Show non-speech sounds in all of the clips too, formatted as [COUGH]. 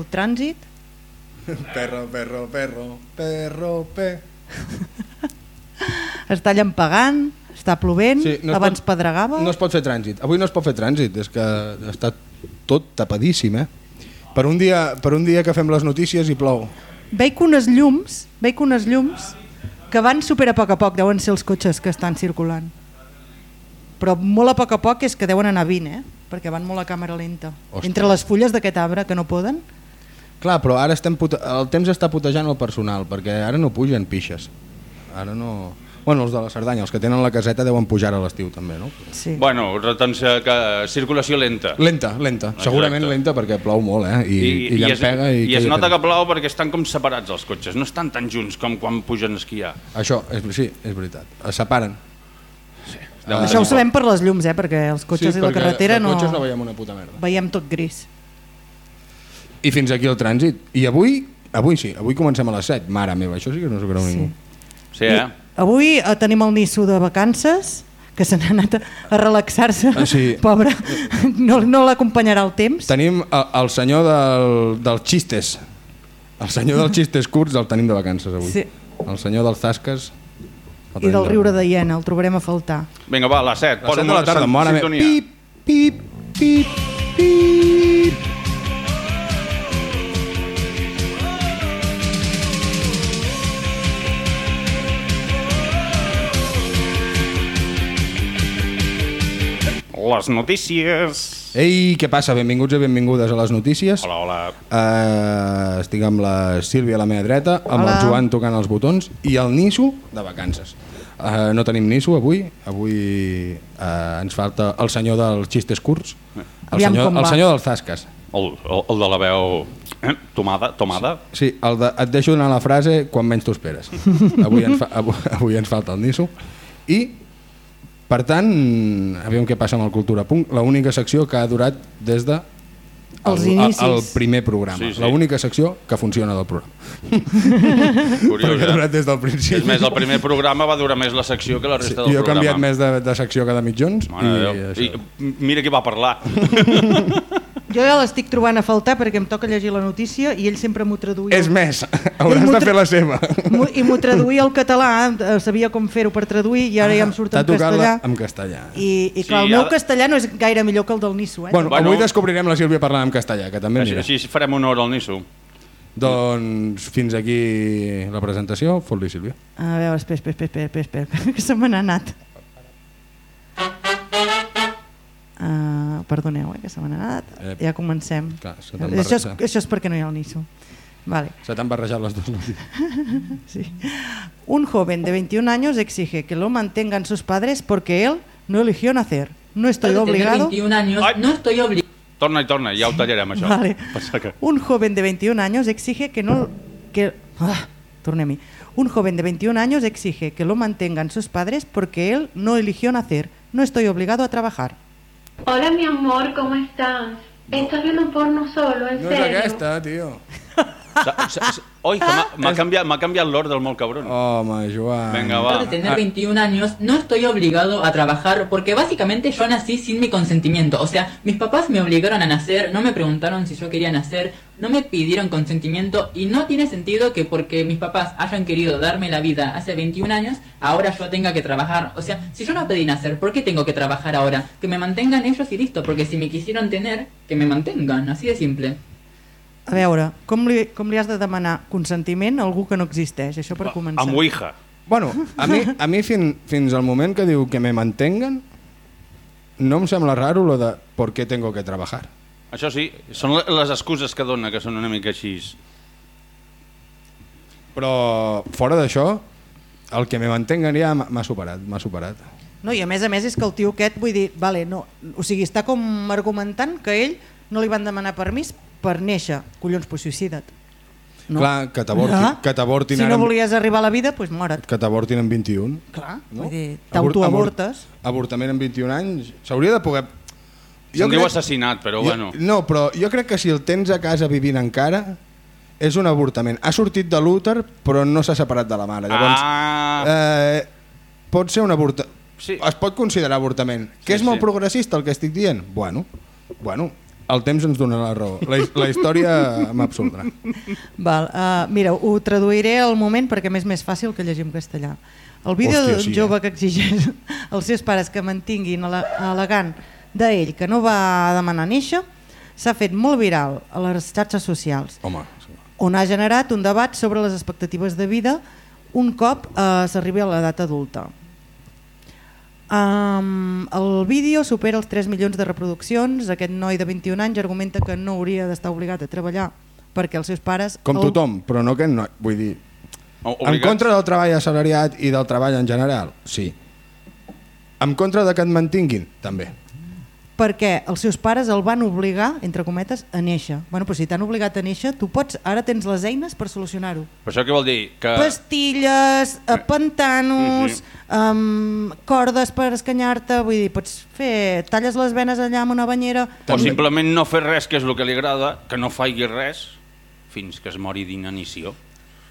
el trànsit. Perro, perro, perro, perro, pe... Està llampegant, està plovent, Sí, no abans pot- pedregava. No es pot fer trànsit. Avui no es pot fer trànsit, és que està tot tapadíssim, eh? Per un dia, per un dia que fem les notícies i plou. Veig unes llums, veig unes llums que van super a poc a poc, deuen ser els cotxes que estan circulant. Però molt a poc a poc és que deuen anar 20, eh? perquè van molt a càmera lenta. Ostres. Entre les fulles d'aquest arbre que no poden, Clar, però ara estem pute... el temps està putejant el personal, perquè ara no pugen pixes. Ara no... Bueno, els de la Cerdanya, els que tenen la caseta deuen pujar a l'estiu també, no? sí. Bueno, retenció, que, circulació lenta. Lenta, lenta. Segurament lenta perquè plou molt, eh? I, i, i es, llampega i... i es nota que plou perquè estan com separats els cotxes, no estan tan junts com quan pugen a esquiar. Això, és, sí, és veritat. Es separen. Deuen Això ho sabem per les llums, eh? perquè els cotxes i la perquè carretera no... cotxes no veiem una puta merda. veiem tot gris. I fins aquí el trànsit. I avui, avui sí, avui comencem a les 7. Mare meva, això sí que no s'ho creu Sí. ningú. Sí, eh? Avui eh, tenim el Nisso de vacances, que se n'ha anat a, a relaxar-se. Ah, sí. [LAUGHS] Pobre, no, no l'acompanyarà el temps. Tenim el, el senyor del, dels xistes. El senyor dels [LAUGHS] xistes curts el tenim de vacances avui. Sí. El senyor dels tasques... I del de riure de hiena, el trobarem a faltar. Vinga, va, a les 7. A les 7 de la tarda, mare meva. Pip, pip, pip, pip. Les notícies. Ei, què passa? Benvinguts i benvingudes a les notícies. Hola, hola. Uh, estic amb la Sílvia a la meva dreta, amb Hola. el Joan tocant els botons i el Nisso de vacances. Uh, no tenim Nisso avui, avui uh, ens falta el senyor dels xistes curts, el Aviam senyor, el senyor dels tasques. El, el, el de la veu... Eh? Tomada, tomada. Sí, el de, et deixo donar la frase quan menys t'ho esperes. [LAUGHS] avui, ens fa, avui, avui ens falta el Nisso. I, per tant, aviam què passa amb el Cultura Punk, l'única secció que ha durat des de Els el, inicis. el primer programa. Sí, sí. L'única secció que funciona del programa. Curiós, [LAUGHS] Perquè ha durat des del principi. És més, el primer programa va durar més la secció que la resta del jo he programa. canviat més de, de secció cada mitjons. Mare i. I, mira qui va parlar. [LAUGHS] Jo ja l'estic trobant a faltar perquè em toca llegir la notícia i ell sempre m'ho traduïa. És més, [LAUGHS] hauràs de fer la seva. I m'ho traduïa al català, eh, sabia com fer-ho per traduir i ara ja em surt en tocat castellà. en castellà. I, i clar, Sí, el meu ara- castellà no és gaire millor que el del Nisso. Eh? Bueno, Bueno. avui descobrirem la Sílvia parlant en castellà, que també Així, mira. així farem honor al Nisso. Doncs fins aquí la presentació. Fot-li, Sílvia. A veure, espera, espera, espera, espera, espera [LAUGHS] que se me n'ha anat. Uh, perdoneu, eh, que se me n'ha anat. Eh, ja comencem. clar, això, és, això és perquè no hi ha el Nisso. Vale. Se t'han barrejat les dues notícies. [LAUGHS] Sí. Un joven de 21 años exige que lo mantengan sus padres porque él no eligió nacer. No estoy obligado. 21 años, Ay. no estoy obligado. Torna i torna, ja ho tallarem, això. Vale. Que... Un joven de 21 años exige que no que ah, tornem-hi. Un joven de 21 años exige que lo mantengan sus padres porque él no eligió nacer. No estoy obligado a trabajar. Hola mi amor, ¿cómo estás? ¿Estás viendo porno solo? ¿En No serio? tio. Sa- sa- sa- Oi, que m'ha- m'ha canviat, m'ha canviat l'ordre del molt cabron. Home, Joan. Vinga, va. de tener 21 años, no estoy obligado a trabajar porque básicamente yo nací sin mi consentimiento. O sea, mis papás me obligaron a nacer, no me preguntaron si yo quería nacer, no me pidieron consentimiento y no tiene sentido que porque mis papás hayan querido darme la vida hace 21 años, ahora yo tenga que trabajar. O sea, si yo no pedí nacer, ¿por qué tengo que trabajar ahora? Que me mantengan ellos y listo, porque si me quisieron tener, que me mantengan, así de simple. A veure, com li, com li has de demanar consentiment a algú que no existeix? Això per començar. Amb Ouija. Bueno, a mi, a mi fin, fins al moment que diu que me mantengan, no em sembla raro lo de por qué tengo que trabajar. Això sí, són le- les excuses que dona, que són una mica així. Però fora d'això, el que me mantengan ja m'ha superat, m'ha superat. No, I a més a més és que el tio aquest, vull dir, vale, no, o sigui, està com argumentant que ell no li van demanar permís per néixer. Collons, pues suïcida't. No. Clar, que t'avortin, Ah, que t'avortin Si no amb- volies arribar a la vida, doncs mora't. que t'avortin en 21. Clar, No? vull dir, t'autoavortes. abort- Avortament en 21 anys. S'hauria de poder... Se'n diu assassinat, però jo, bueno. No, però jo crec que si el tens a casa vivint encara, és un avortament. Ha sortit de l'úter, però no s'ha separat de la mare. Llavors, Ah, eh, pot ser un avortament. Sí. Es pot considerar avortament. Que és sí. molt progressista el que estic dient? Bueno, bueno el temps ens donarà la raó. La, la història m'absoldrà. Val, uh, mira, ho traduiré al moment perquè m'és més fàcil que llegir en castellà. El vídeo Hòstia, d'un sí, jove eh? que exigeix [LAUGHS] als seus pares que mantinguin elegant d'ell que no va demanar néixer s'ha fet molt viral a les xarxes socials Home, sí. on ha generat un debat sobre les expectatives de vida un cop eh, s'arribi a l'edat adulta. Um, el vídeo supera els 3 milions de reproduccions. Aquest noi de 21 anys argumenta que no hauria d'estar obligat a treballar perquè els seus pares... com el- tothom, però no que no... Vull dir, O- en Obligats. contra del treball assalariat i del treball en general, sí. En contra de que et mantinguin, també. Perquè els seus pares el van obligar, entre cometes, a néixer. Bueno, però si t'han obligat a néixer, tu pots, ara tens les eines per solucionar-ho. Però això què vol dir? Que... Pastilles, pantanos, Sí, um, cordes per escanyar-te, vull dir, pots fer, talles les venes allà amb una banyera... O simplement no fer res, que és el que li agrada, que no faci res fins que es mori d'inanició.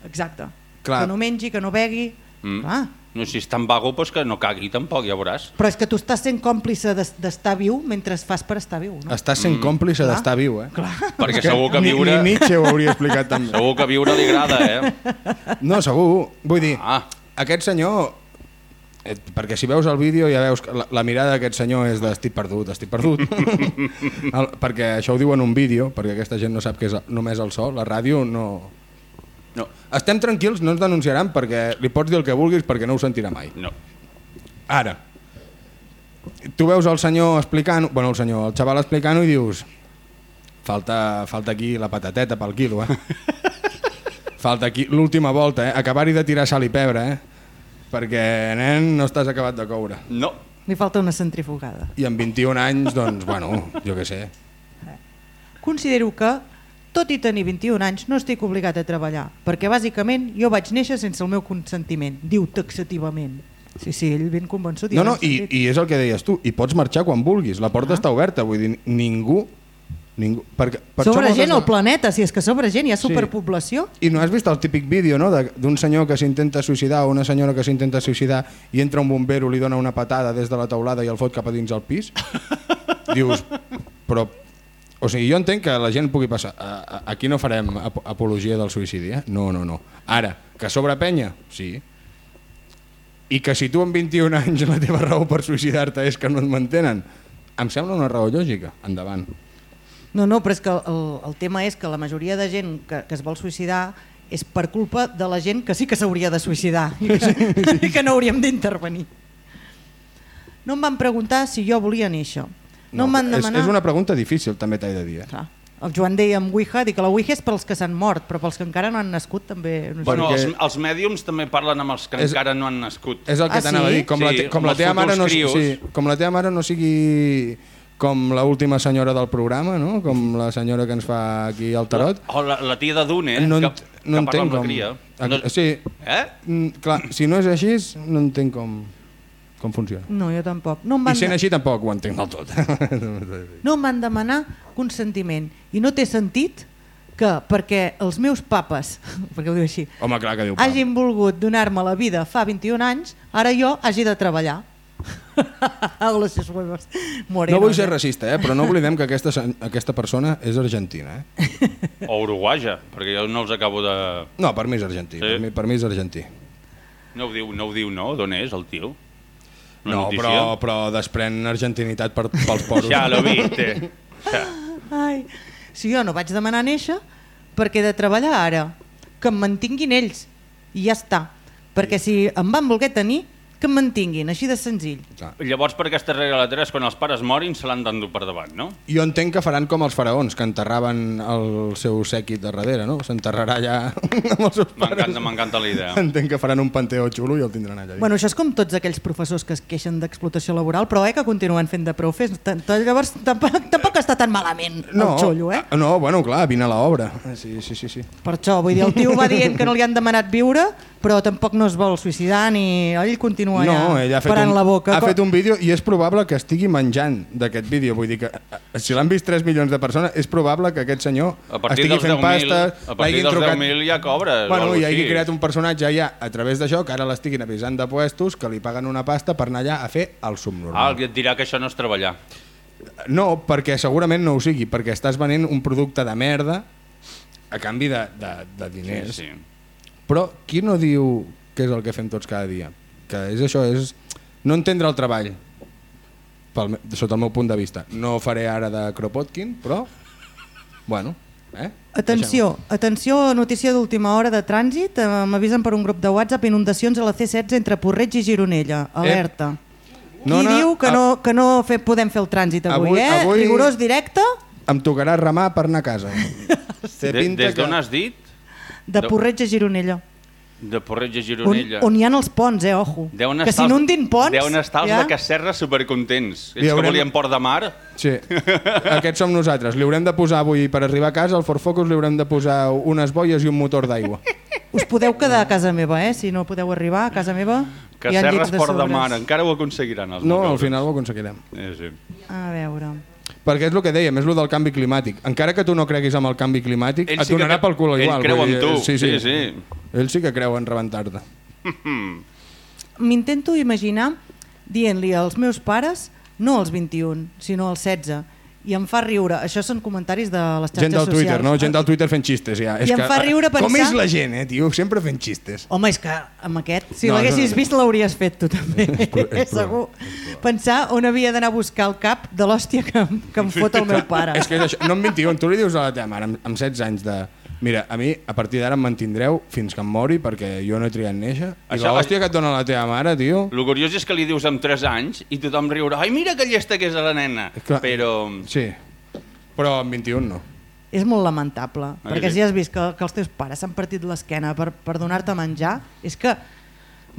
Exacte. Clar. Que no mengi, que no begui... Mm. Clar. No, si és tan vago, doncs que no cagui tampoc, ja veuràs. Però és que tu estàs sent còmplice d'es- d'estar viu mentre fas per estar viu, no? Estàs sent còmplice Clar. d'estar viu, eh? Clar. Perquè segur que Ni, viure... ni Nietzsche ho hauria explicat també. Segur que viure li agrada, eh? [LAUGHS] No, segur. Vull dir, Ah. aquest senyor... eh, Perquè si veus el vídeo ja veus que la, la mirada d'aquest senyor és d'estic perdut, estic perdut. [LAUGHS] el, perquè això ho diu en un vídeo, perquè aquesta gent no sap que és només el so, la ràdio no... No, Estem tranquils, no ens denunciaran perquè li pots dir el que vulguis perquè no ho sentirà mai. no. Ara, tu veus el senyor explicant, bueno, el senyor, el xaval explicant i dius falta, falta aquí la patateta pel quilo, eh? [LAUGHS] falta aquí l'última volta, eh? Acabar-hi de tirar sal i pebre, eh? Perquè, nen, no estàs acabat de coure. No. Li falta una centrifugada. I amb 21 anys, doncs, bueno, jo què sé. Considero que, tot i tenir 21 anys, no estic obligat a treballar, perquè bàsicament jo vaig néixer sense el meu consentiment, diu taxativament. Sí, sí, ell ben convençut. No, no, i, i és el que deies tu, i pots marxar quan vulguis, la porta està oberta, vull dir, ningú... ningú per això Sobre gent al planeta, si és que sobre gent hi ha Sí. superpoblació. I no has vist el típic vídeo no? d'un senyor que s'intenta suïcidar o una senyora que s'intenta suïcidar i entra un bombero, li dona una patada des de la taulada i el fot cap a dins el pis? [LAUGHS] Dius, però... O sigui, jo entenc que la gent pugui passar. A- a- Aquí no farem ap apologia del suïcidi, eh? No, no, no. Ara, que sobre penya? Sí. I que si tu amb 21 anys la teva raó per suïcidar-te és que no et mantenen, em sembla una raó lògica. Endavant. No, no, però és que el, el tema és que la majoria de gent que, que es vol suïcidar és per culpa de la gent que sí que s'hauria de suïcidar i que, i que no hauríem d'intervenir. No em van preguntar si jo volia néixer. No, em van és, demanar... és una pregunta difícil, també t'he de dir. Eh? Clar. El Joan deia amb Ouija, dic que la Ouija és pels que s'han mort, però pels que encara no han nascut també... No sé. Bueno, Perquè- els, els mèdiums també parlen amb els que És- encara no han nascut. És el que Ah, t'anava sí? a dir. Com, la, Sí, te, com, la teva mare no, crios. sí, com la teva mare no sigui com la última senyora del programa, no? com la senyora que ens fa aquí el tarot. O la, la tia de Dune, eh? no, que, ent- que no parla entenc amb la com... cria. Ah, No, Sí, eh? mm, clar, si no és així, no entenc com, com funciona. No, jo tampoc. No I sent de... així tampoc ho entenc del tot. [LAUGHS] no em van demanar consentiment. I no té sentit que perquè els meus papes, [LAUGHS] perquè ho diu així, Home, clar que diu... hagin volgut donar-me la vida fa 21 anys, ara jo hagi de treballar. [LAUGHS] Morenos, No vull ser eh? racista, eh? però no oblidem que aquesta, aquesta persona és argentina. Eh? O uruguaja, perquè jo no els acabo de... No, per mi és argentí. Sí. Per, mi, per mi és argentí. No ho diu, no, ho diu, no? D'on és el tio? No, notícia? però, però desprèn argentinitat per, pels poros. Ja lo viste. Ja. Ai, si jo no vaig demanar néixer, perquè he de treballar ara, que em mantinguin ells, i ja està. Perquè si em van voler tenir, que em mantinguin, així de senzill. Clar. Llavors, per aquesta regla de tres, quan els pares morin, se l'han d'endur per davant, no? Jo entenc que faran com els faraons, que enterraven el seu sèquit de darrere, no? S'enterrarà allà [LAUGHS] amb els seus pares. M'encanta, m'encanta la idea. Entenc que faran un panteó xulo i el tindran allà. Bueno, això és com tots aquells professors que es queixen d'explotació laboral, però eh, que continuen fent de profes. Llavors tampoc, tampoc està tan malament el xollo, eh? ah, No, bueno, clar, vine a l'obra. Sí, sí, sí, sí. Per això, vull dir, el tio va dient que no li han demanat viure, però tampoc no es vol suïcidar ni ell continua No, allà ell ha fet, parant un, la boca. ha fet un vídeo i és probable que estigui menjant d'aquest vídeo. Vull dir que si l'han vist 3 milions de persones, és probable que aquest senyor A partir estigui dels fent 10.000 pasta, a partir dels trucat... 10.000 ja cobres. o Bueno, i hagi creat un personatge allà a través d'això, que ara l'estiguin avisant de puestos, que li paguen una pasta per anar allà a fer el Ah, subnormal. algú et dirà que això no és treballar. No, perquè segurament no ho sigui, perquè estàs venent un producte de merda a canvi de, de, de diners. Sí, sí. Però qui no diu que és el que fem tots cada dia? Que és això, és no entendre el treball, pel, sota el meu punt de vista. No ho faré ara de Kropotkin, però, bueno, eh? Atenció, atenció, notícia d'última hora de trànsit. Eh, M'avisen per un grup de WhatsApp inundacions a la C16 entre Porreig i Gironella. Alerta. No, Qui no, diu que no, que no fe, podem fer el trànsit avui, Avui- eh? avui- Rigorós directe Em tocarà remar per anar a casa. [LAUGHS] De, des d'on has dit? de. Porreig a Gironella. De Porreig a On, Gironella. on hi ha els ponts, eh, ojo. Deuen que s'inundin ponts... Deuen estar els ja. de Casserra supercontents. Ells que haurem- volien Port de Mar. Sí, aquests som nosaltres. Li haurem de posar avui, per arribar a casa, al Ford Focus li haurem de posar unes boies i un motor d'aigua. Us podeu quedar a casa meva, eh? Si no podeu arribar a casa meva, Casserra de Port de sobres. Mar. Encara ho aconseguiran els No, al final ho aconseguirem. Eh, sí. A veure... Perquè és el que dèiem, és el del canvi climàtic. Encara que tu no creguis amb el canvi climàtic, Ell et sí que donarà cre- pel cul ell igual. creu vull en dir, tu. Sí, sí. Sí, sí. Ell sí que creu en rebentar-te. [LAUGHS] M'intento imaginar dient-li als meus pares no als 21, sinó als 16. I em fa riure. Això són comentaris de les xarxes Gent del socials. Twitter, no? Gent del Twitter fent xistes, ja. I em fa riure Com pensar- és la gent, eh, tio? Sempre fent xistes. Home, és que amb aquest, si No, l'haguessis no, no. vist l'hauries fet tu també, pro- és segur. Pensar on havia d'anar a buscar el cap de l'hòstia que, em- que em fot el meu [LAUGHS] pare. És que és això, no amb 21, tu li dius a la teva mare, amb, amb 16 anys de... Mira, a mi, a partir d'ara em mantindreu fins que em mori perquè jo no he triat néixer. I Això- l'hòstia que et dona la teva mare, tio... El curiós és que li dius amb 3 anys i tothom riurà ai, mira que llesta que és la nena. Clar. Però... Sí, però amb 21 no. És molt lamentable, Ah, perquè sí? si has vist que, que els teus pares s'han partit l'esquena per, per donar-te menjar, és que...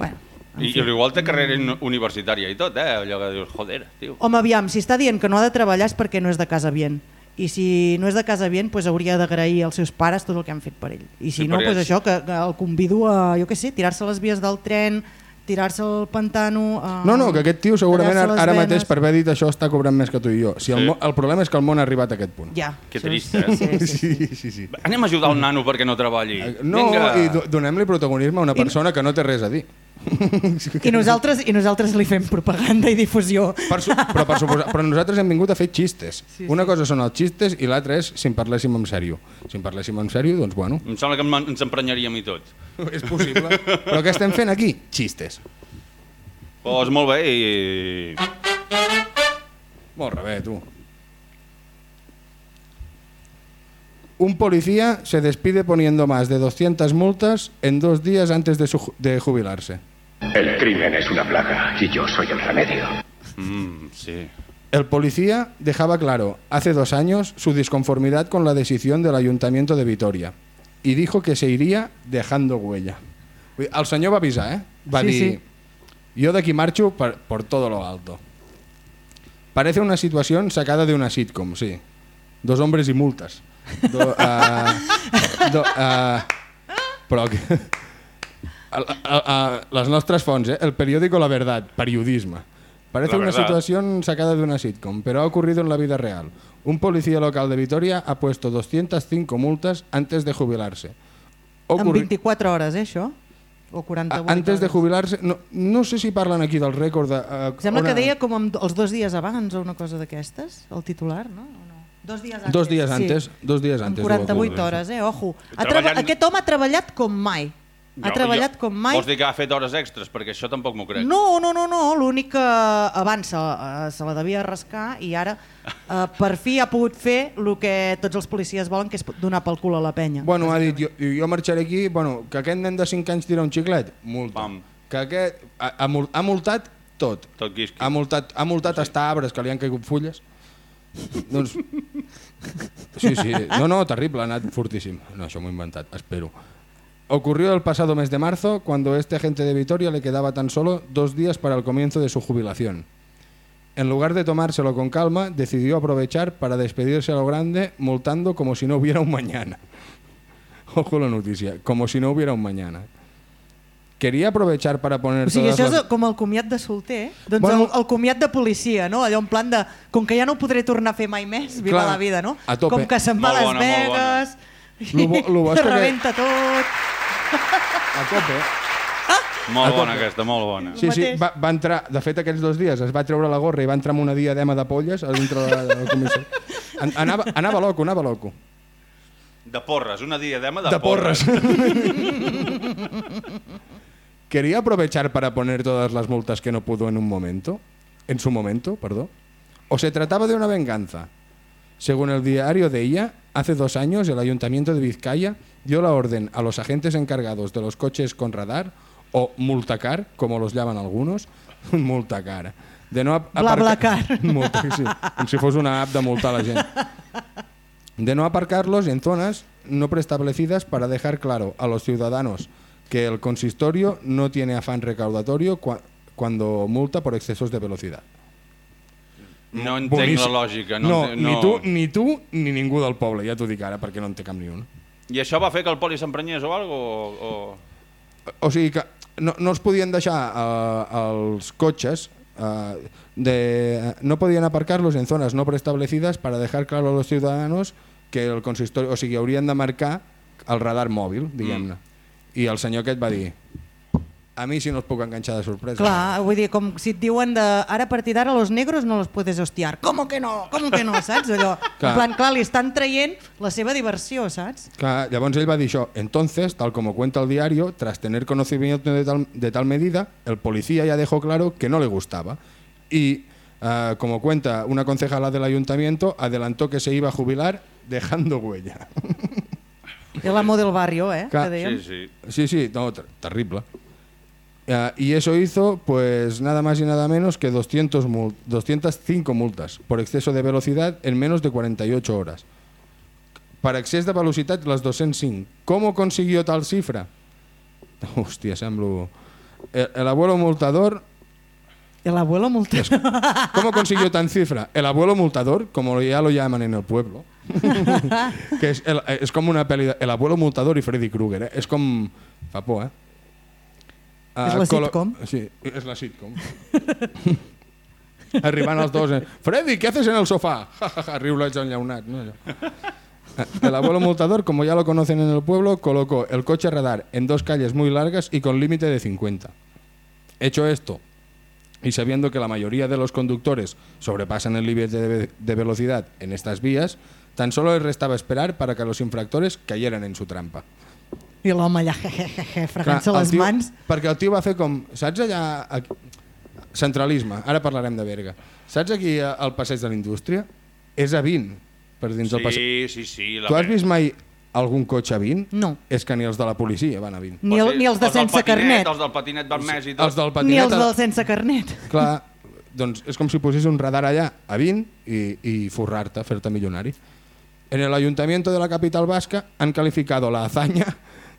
Bueno, en I, fi. i igual té carrera uni- universitària i tot, eh? Allò que dius, joder, tio. Home, aviam, si està dient que no ha de treballar és perquè no és de casa bien. I si no és de casa bien, pues hauria d'agrair als seus pares tot el que han fet per ell. I si Sí, no, pues és- això, que, que el convido a, jo què sé, tirar-se a les vies del tren, tirar-se al pantano... A... No, no, que aquest tio segurament ara, ara venes. mateix per haver dit això està cobrant més que tu i jo. Si el, Sí. el problema és que el món ha arribat a aquest punt. Ja. Que això trist, eh? Sí, sí, sí. Sí, sí, sí. Anem a ajudar el nano perquè no treballi. No, Vinga. i do- donem-li protagonisme a una persona que no té res a dir. I nosaltres, I nosaltres li fem propaganda i difusió. Per su però, per suposar, però nosaltres hem vingut a fer xistes. Sí, Una cosa són els xistes i l'altra és si en parléssim en sèrio. Si en parléssim en sèrio, doncs bueno, Em sembla que ens emprenyaríem i tot. [LAUGHS] és possible. Però què estem fent aquí? Xistes. Pues molt bé i... Molt rebé, tu. Un policía se despide poniendo más de 200 multas en dos días antes de, su de jubilarse. El crimen es una plaga y yo soy el remedio. Mm, sí. El policía dejaba claro hace dos años su disconformidad con la decisión del Ayuntamiento de Vitoria y dijo que se iría dejando huella. El senyor va avisar, eh? Va Sí, dir, sí. yo de aquí marcho por, por todo lo alto. Parece una situación sacada de una sitcom, sí. Dos hombres y multas. Do, [LAUGHS] ah, do, ah, però a, a, a, les nostres fonts, eh? el periódico La Verdad, periodisme. Parece una Verdad. situación sacada de una sitcom, pero ha ocurrido en la vida real. Un policía local de Vitoria ha puesto 205 multas antes de jubilarse. En Ocurri- 24 hores, eh, això? O 48 a- antes de hores. jubilarse, no, no sé si parlen aquí del rècord de... Uh, Sembla que deia com els dos dies abans o una cosa d'aquestes, el titular, no? O no? Dos dies antes. Dos dies antes, dos dies antes. 48 hores, eh? Ojo. Ha Treballant- treba... Aquest home ha treballat com mai. Ha Jo- treballat jo- com mai. Vols dir que ha fet hores extres? Perquè això tampoc m'ho crec. No, no, no, no. l'únic que abans se, eh, se la devia rascar i ara eh, per fi ha pogut fer el que tots els policies volen, que és donar pel cul a la penya. Bueno, ha dit, jo, jo marxaré aquí, bueno, que aquest nen de 5 anys tira un xiclet, multa. Pam. Que aquest ha, ha, mul- ha multat tot. Tot quisqui. Ha multat, ha multat hasta arbres que li han caigut fulles. doncs... [LAUGHS] Sí, sí. No, no, terrible, ha anat fortíssim. No, això m'ho he inventat, espero. Ocurrió el pasado mes de marzo, cuando este agente de Vitoria le quedaba tan solo dos días para el comienzo de su jubilación. En lugar de tomárselo con calma, decidió aprovechar para despedirse a lo grande, multando como si no hubiera un mañana. [LAUGHS] Ojo la noticia, como si no hubiera un mañana. Quería aprovechar para poner O sigui, això és com el comiat de solter, doncs Bueno- el, el comiat de policia, no? Allò en plan de, com que ja no ho podré tornar a fer mai més, viva Clar, la vida, no? a tope. Com que se'n va a Las bona, molt bona. Lo bo- lo bo [LAUGHS] és que rebenta tot... A tope. Molt bona aquesta, molt bona. Sí, sí, va, va entrar, de fet aquells dos dies es va treure la gorra i va entrar amb una diadema de polles a dintre de la, de la comissió. An- Anava, anava loco, anava loco. De porres, una diadema de, De porres. porres. [LAUGHS] Quería aprovechar para poner todas las multas que no pudo en un momento, en su momento, perdón. O se trataba de una venganza. Según el diario de ella, hace dos años el Ayuntamiento de Vizcaya dio la orden a los agentes encargados de los coches con radar, o multacar, como los llaman algunos, [LAUGHS] multacar, de no aparcar- [LAUGHS] Multa, sí, com si fos una app de multar a la gent. De no aparcarlos en zonas no preestablecidas para dejar claro a los ciudadanos que el consistorio no tiene afán recaudatorio cua- cuando multa por excesos de velocidad. No entenc Boníssim. la lògica. No, No, entenc- ni tu, ni tu ni ningú del poble, ja t'ho dic ara, perquè no en té cap ni un. I això va fer que el poli s'emprenyés o cosa? O, o... O sigui que no, no els podien deixar eh, els cotxes, eh, de, no podien aparcarlos en zonas no preestablecidas para dejar claro a los ciudadanos que el consistorio, o sigui, haurien de marcar el radar mòbil, diguem-ne. I el senyor aquest va dir a mi si no els puc enganxar de sorpresa. Clar, vull dir, com si et diuen de ara a partir d'ara los negros no los puedes hostiar. Com que no? Com que no, saps? Allò, Clar. en plan, clar, li estan traient la seva diversió, saps? Clar, llavors ell va dir això. Entonces, tal como cuenta el diario, tras tener conocimiento de tal, de tal medida, el policía ya dejó claro que no le gustaba. Y, ah, como cuenta una concejala del ayuntamiento, adelantó que se iba a jubilar dejando huella. El amo del barrio, eh? Clar. Que dèiem. Sí, sí. Sí, sí, no, ter- terrible. Ah, y eso hizo, pues, nada más y nada menos que 200 mul- 205 multas por exceso de velocidad en menos de 48 horas. Para excés de velocitat, les 205. ¿Cómo consiguió tal cifra? [LAUGHS] Hòstia, semblo... El, el abuelo multador... El abuelo multa. ¿Cómo consiguió tan cifra? El abuelo multador, como ya lo llaman en el pueblo, [LAUGHS] que es, el- es como una de- El abuelo multador y Freddy Krueger, eh? És com... Fa por, eh? És Ah, la sitcom? [LAUGHS] Sí, és la sitcom. Arribant els dos, eh? Freddy, ¿qué haces en el sofá? [LAUGHS] Ja, ja, riulets enllaunats, no? Allò. El abuelo multador, como ya lo conocen en el pueblo, colocó el coche radar en dos calles muy largas y con límite de 50. Hecho esto, y sabiendo que la mayoría de los conductores sobrepasan el límite de, de velocidad en estas vías, tan solo les restaba esperar para que los infractores cayeran en su trampa. I l'home allà, jejeje, fregant-se les tio- mans. Perquè el tio va fer com... Saps allà... Aquí, centralisme, ara parlarem de Berga. Saps aquí eh, al passeig de la indústria? És a 20 per dins del passeig. Sí, sí, sí. La Tu has vist mai algun cotxe a 20? No. És que ni els de la policia van a 20. Ni, el, ni els de del sense patinet, carnet. Els del patinet vermès i tot. Els del Ni patinet... els del sense carnet. Clar, doncs és com si posés un radar allà a 20 i, i forrar-te, fer-te milionari. En el ayuntamiento de la capital vasca han calificado la hazaña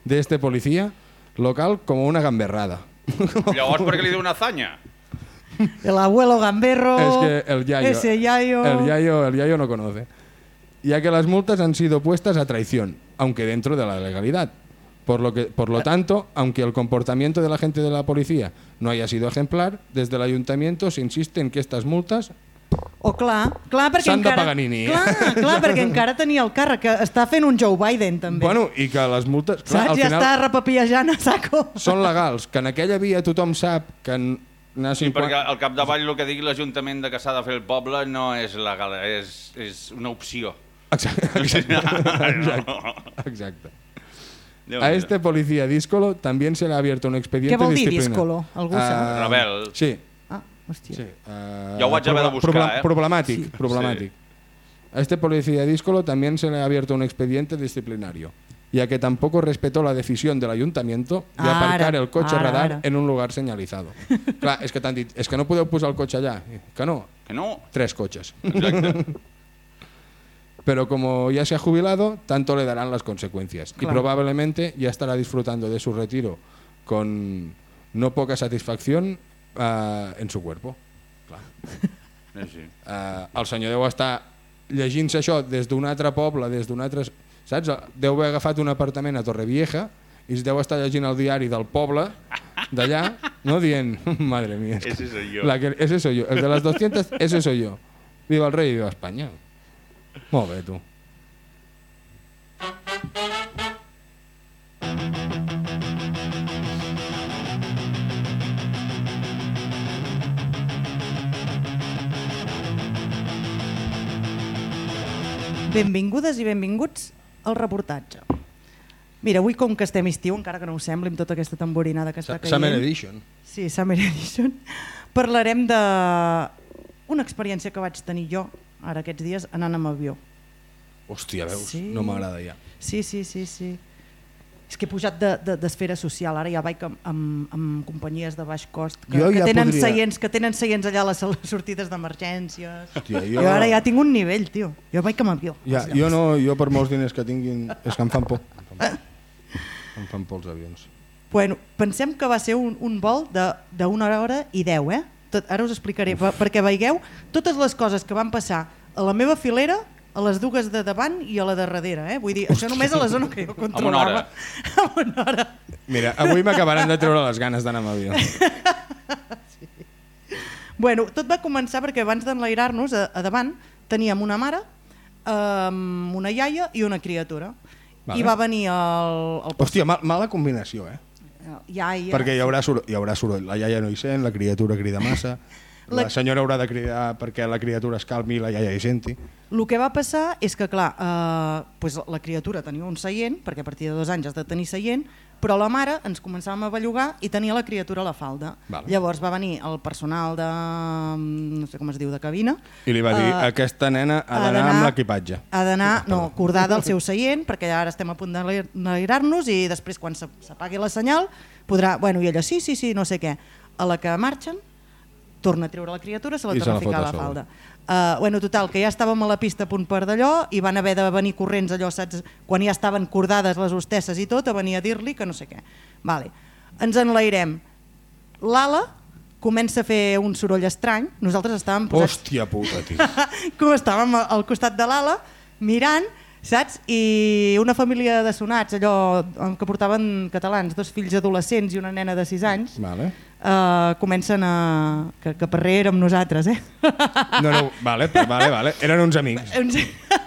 de este policía local como una gamberrada. [LAUGHS] Llavors, per què li diu una hazaña? El abuelo gamberro. Es que el yayo, Ese yayo. El yayo, el yayo no conoce. Ya que las multas han sido puestas a traición, aunque dentro de la legalidad. Por lo, que, por lo tanto, aunque el comportamiento de la gente de la policía no haya sido ejemplar, desde el ayuntamiento se insiste en que estas multas O clar, clar perquè Sant de encara... Paganini, eh? Clar, clar, perquè encara tenia el càrrec, que està fent un Joe Biden, també. Bueno, i que les multes... Saps? al ja final està repapiejant a saco. són legals, que en aquella via tothom sap que en anar Sí, 50... perquè al capdavall el que digui l'Ajuntament de que s'ha de fer el poble no és legal, és, és una opció. Exacte. [LAUGHS] Exacte. Exacte. A este policía díscolo también se le ha abierto un expediente Què vol dir díscolo? Algú sap? Rebel. Sí, hòstia. sí. ah, Ja ho vaig haver de buscar, proble- eh? Problemàtic, Sí. problemàtic. A este policía díscolo también se le ha abierto un expediente disciplinario, ya que tampoco respetó la decisión del ayuntamiento de Ara, aparcar el coche ara, radar ara. en un lugar señalizado. [LAUGHS] Clar, és que t'han dit, és que no podeu posar el cotxe allà. Que no, Que no? tres coches. Exacte. [LAUGHS] Pero como ya se ha jubilado, tanto le darán las consecuencias. Claro. Y probablemente ya estará disfrutando de su retiro con no poca satisfacción ah, en su cuerpo. Clar. [LAUGHS] Sí. Uh, el senyor deu estar llegint-se això des d'un altre poble, des d'un altre... Saps? Deu haver agafat un apartament a Torrevieja i es deu estar llegint el diari del poble d'allà, no dient, [LAUGHS] madre mía, es Ese soy yo. La que, ese soy yo. El de las 200, [LAUGHS] ese soy yo. Viva el rey y viva España. Molt bé, tu. Benvingudes i benvinguts al reportatge. Mira, avui com que estem estiu, encara que no ho sembli amb tota aquesta tamborinada que està caient... Summer Edition. Sí, Summer Edition. Parlarem de una experiència que vaig tenir jo ara aquests dies anant amb avió. Hòstia, veus? Sí. No m'agrada ja. Sí, sí, sí, sí. És que he pujat d'esfera de, d'esfera social, ara ja vaig amb, amb, amb companyies de baix cost que, Jo que, ja tenen podria- seients, que tenen seients allà a les sortides d'emergències. Jo... jo ara ja tinc un nivell, tio. Jo vaig amb avió. Ja, jo no, jo per molts diners que tinguin, és que em fan por. Em fan por, em fan por els avions. Bueno, pensem que va ser un, un vol de- d'una hora i deu, eh? Tot, ara us explicaré, per, perquè veieu totes les coses que van passar a la meva filera, a les dues de davant i a la de darrere, eh? Vull dir, això només a la zona que jo controlava. hora. [LAUGHS] Amb una hora. Mira, avui m'acabaran de treure les ganes d'anar amb avió. [LAUGHS] Bueno, tot va començar perquè abans d'enlairar-nos, a, a davant, teníem una mare, um, una iaia i una criatura. Vale. I va venir el, el Hòstia, mal, mala combinació, eh? iaia... Perquè hi haurà, soroll, hi haurà soroll. La iaia no hi sent, la criatura crida massa, [LAUGHS] la, La- senyora haurà de cridar perquè la criatura es calmi i la iaia hi senti. El que va passar és que, clar, eh, pues la criatura tenia un seient, perquè a partir de dos anys has de tenir seient, però la mare ens començàvem a bellugar i tenia la criatura a la falda. Vale. Llavors va venir el personal de, mm, no sé com es diu, de cabina. I li va dir, eh, aquesta nena ha d'anar amb l'equipatge. Ha d'anar, no, acordada al seu seient, perquè ara estem a punt d'enlairar-nos i després quan s'ap- s'apagui la senyal podrà, bueno, i ella sí, sí, sí, no sé què. A la que marxen, torna a treure la criatura, se la torna a ficar a la falda. Uh, bueno, total, que ja estàvem a la pista a punt per d'allò i van haver de venir corrents allò, saps? Quan ja estaven cordades les hostesses i tot, a venir a dir-li que no sé què. Vale. Ens enlairem. L'ala comença a fer un soroll estrany. Nosaltres estàvem posats Hòstia puta, tio. [LAUGHS] com estàvem al costat de l'ala, mirant, saps? I una família de sonats, allò que portaven catalans, dos fills adolescents i una nena de 6 anys, Vale. Eh, comencen a... que, que per res érem nosaltres, eh? No, no, vale, vale, vale. Eren uns amics. [LAUGHS] Uns-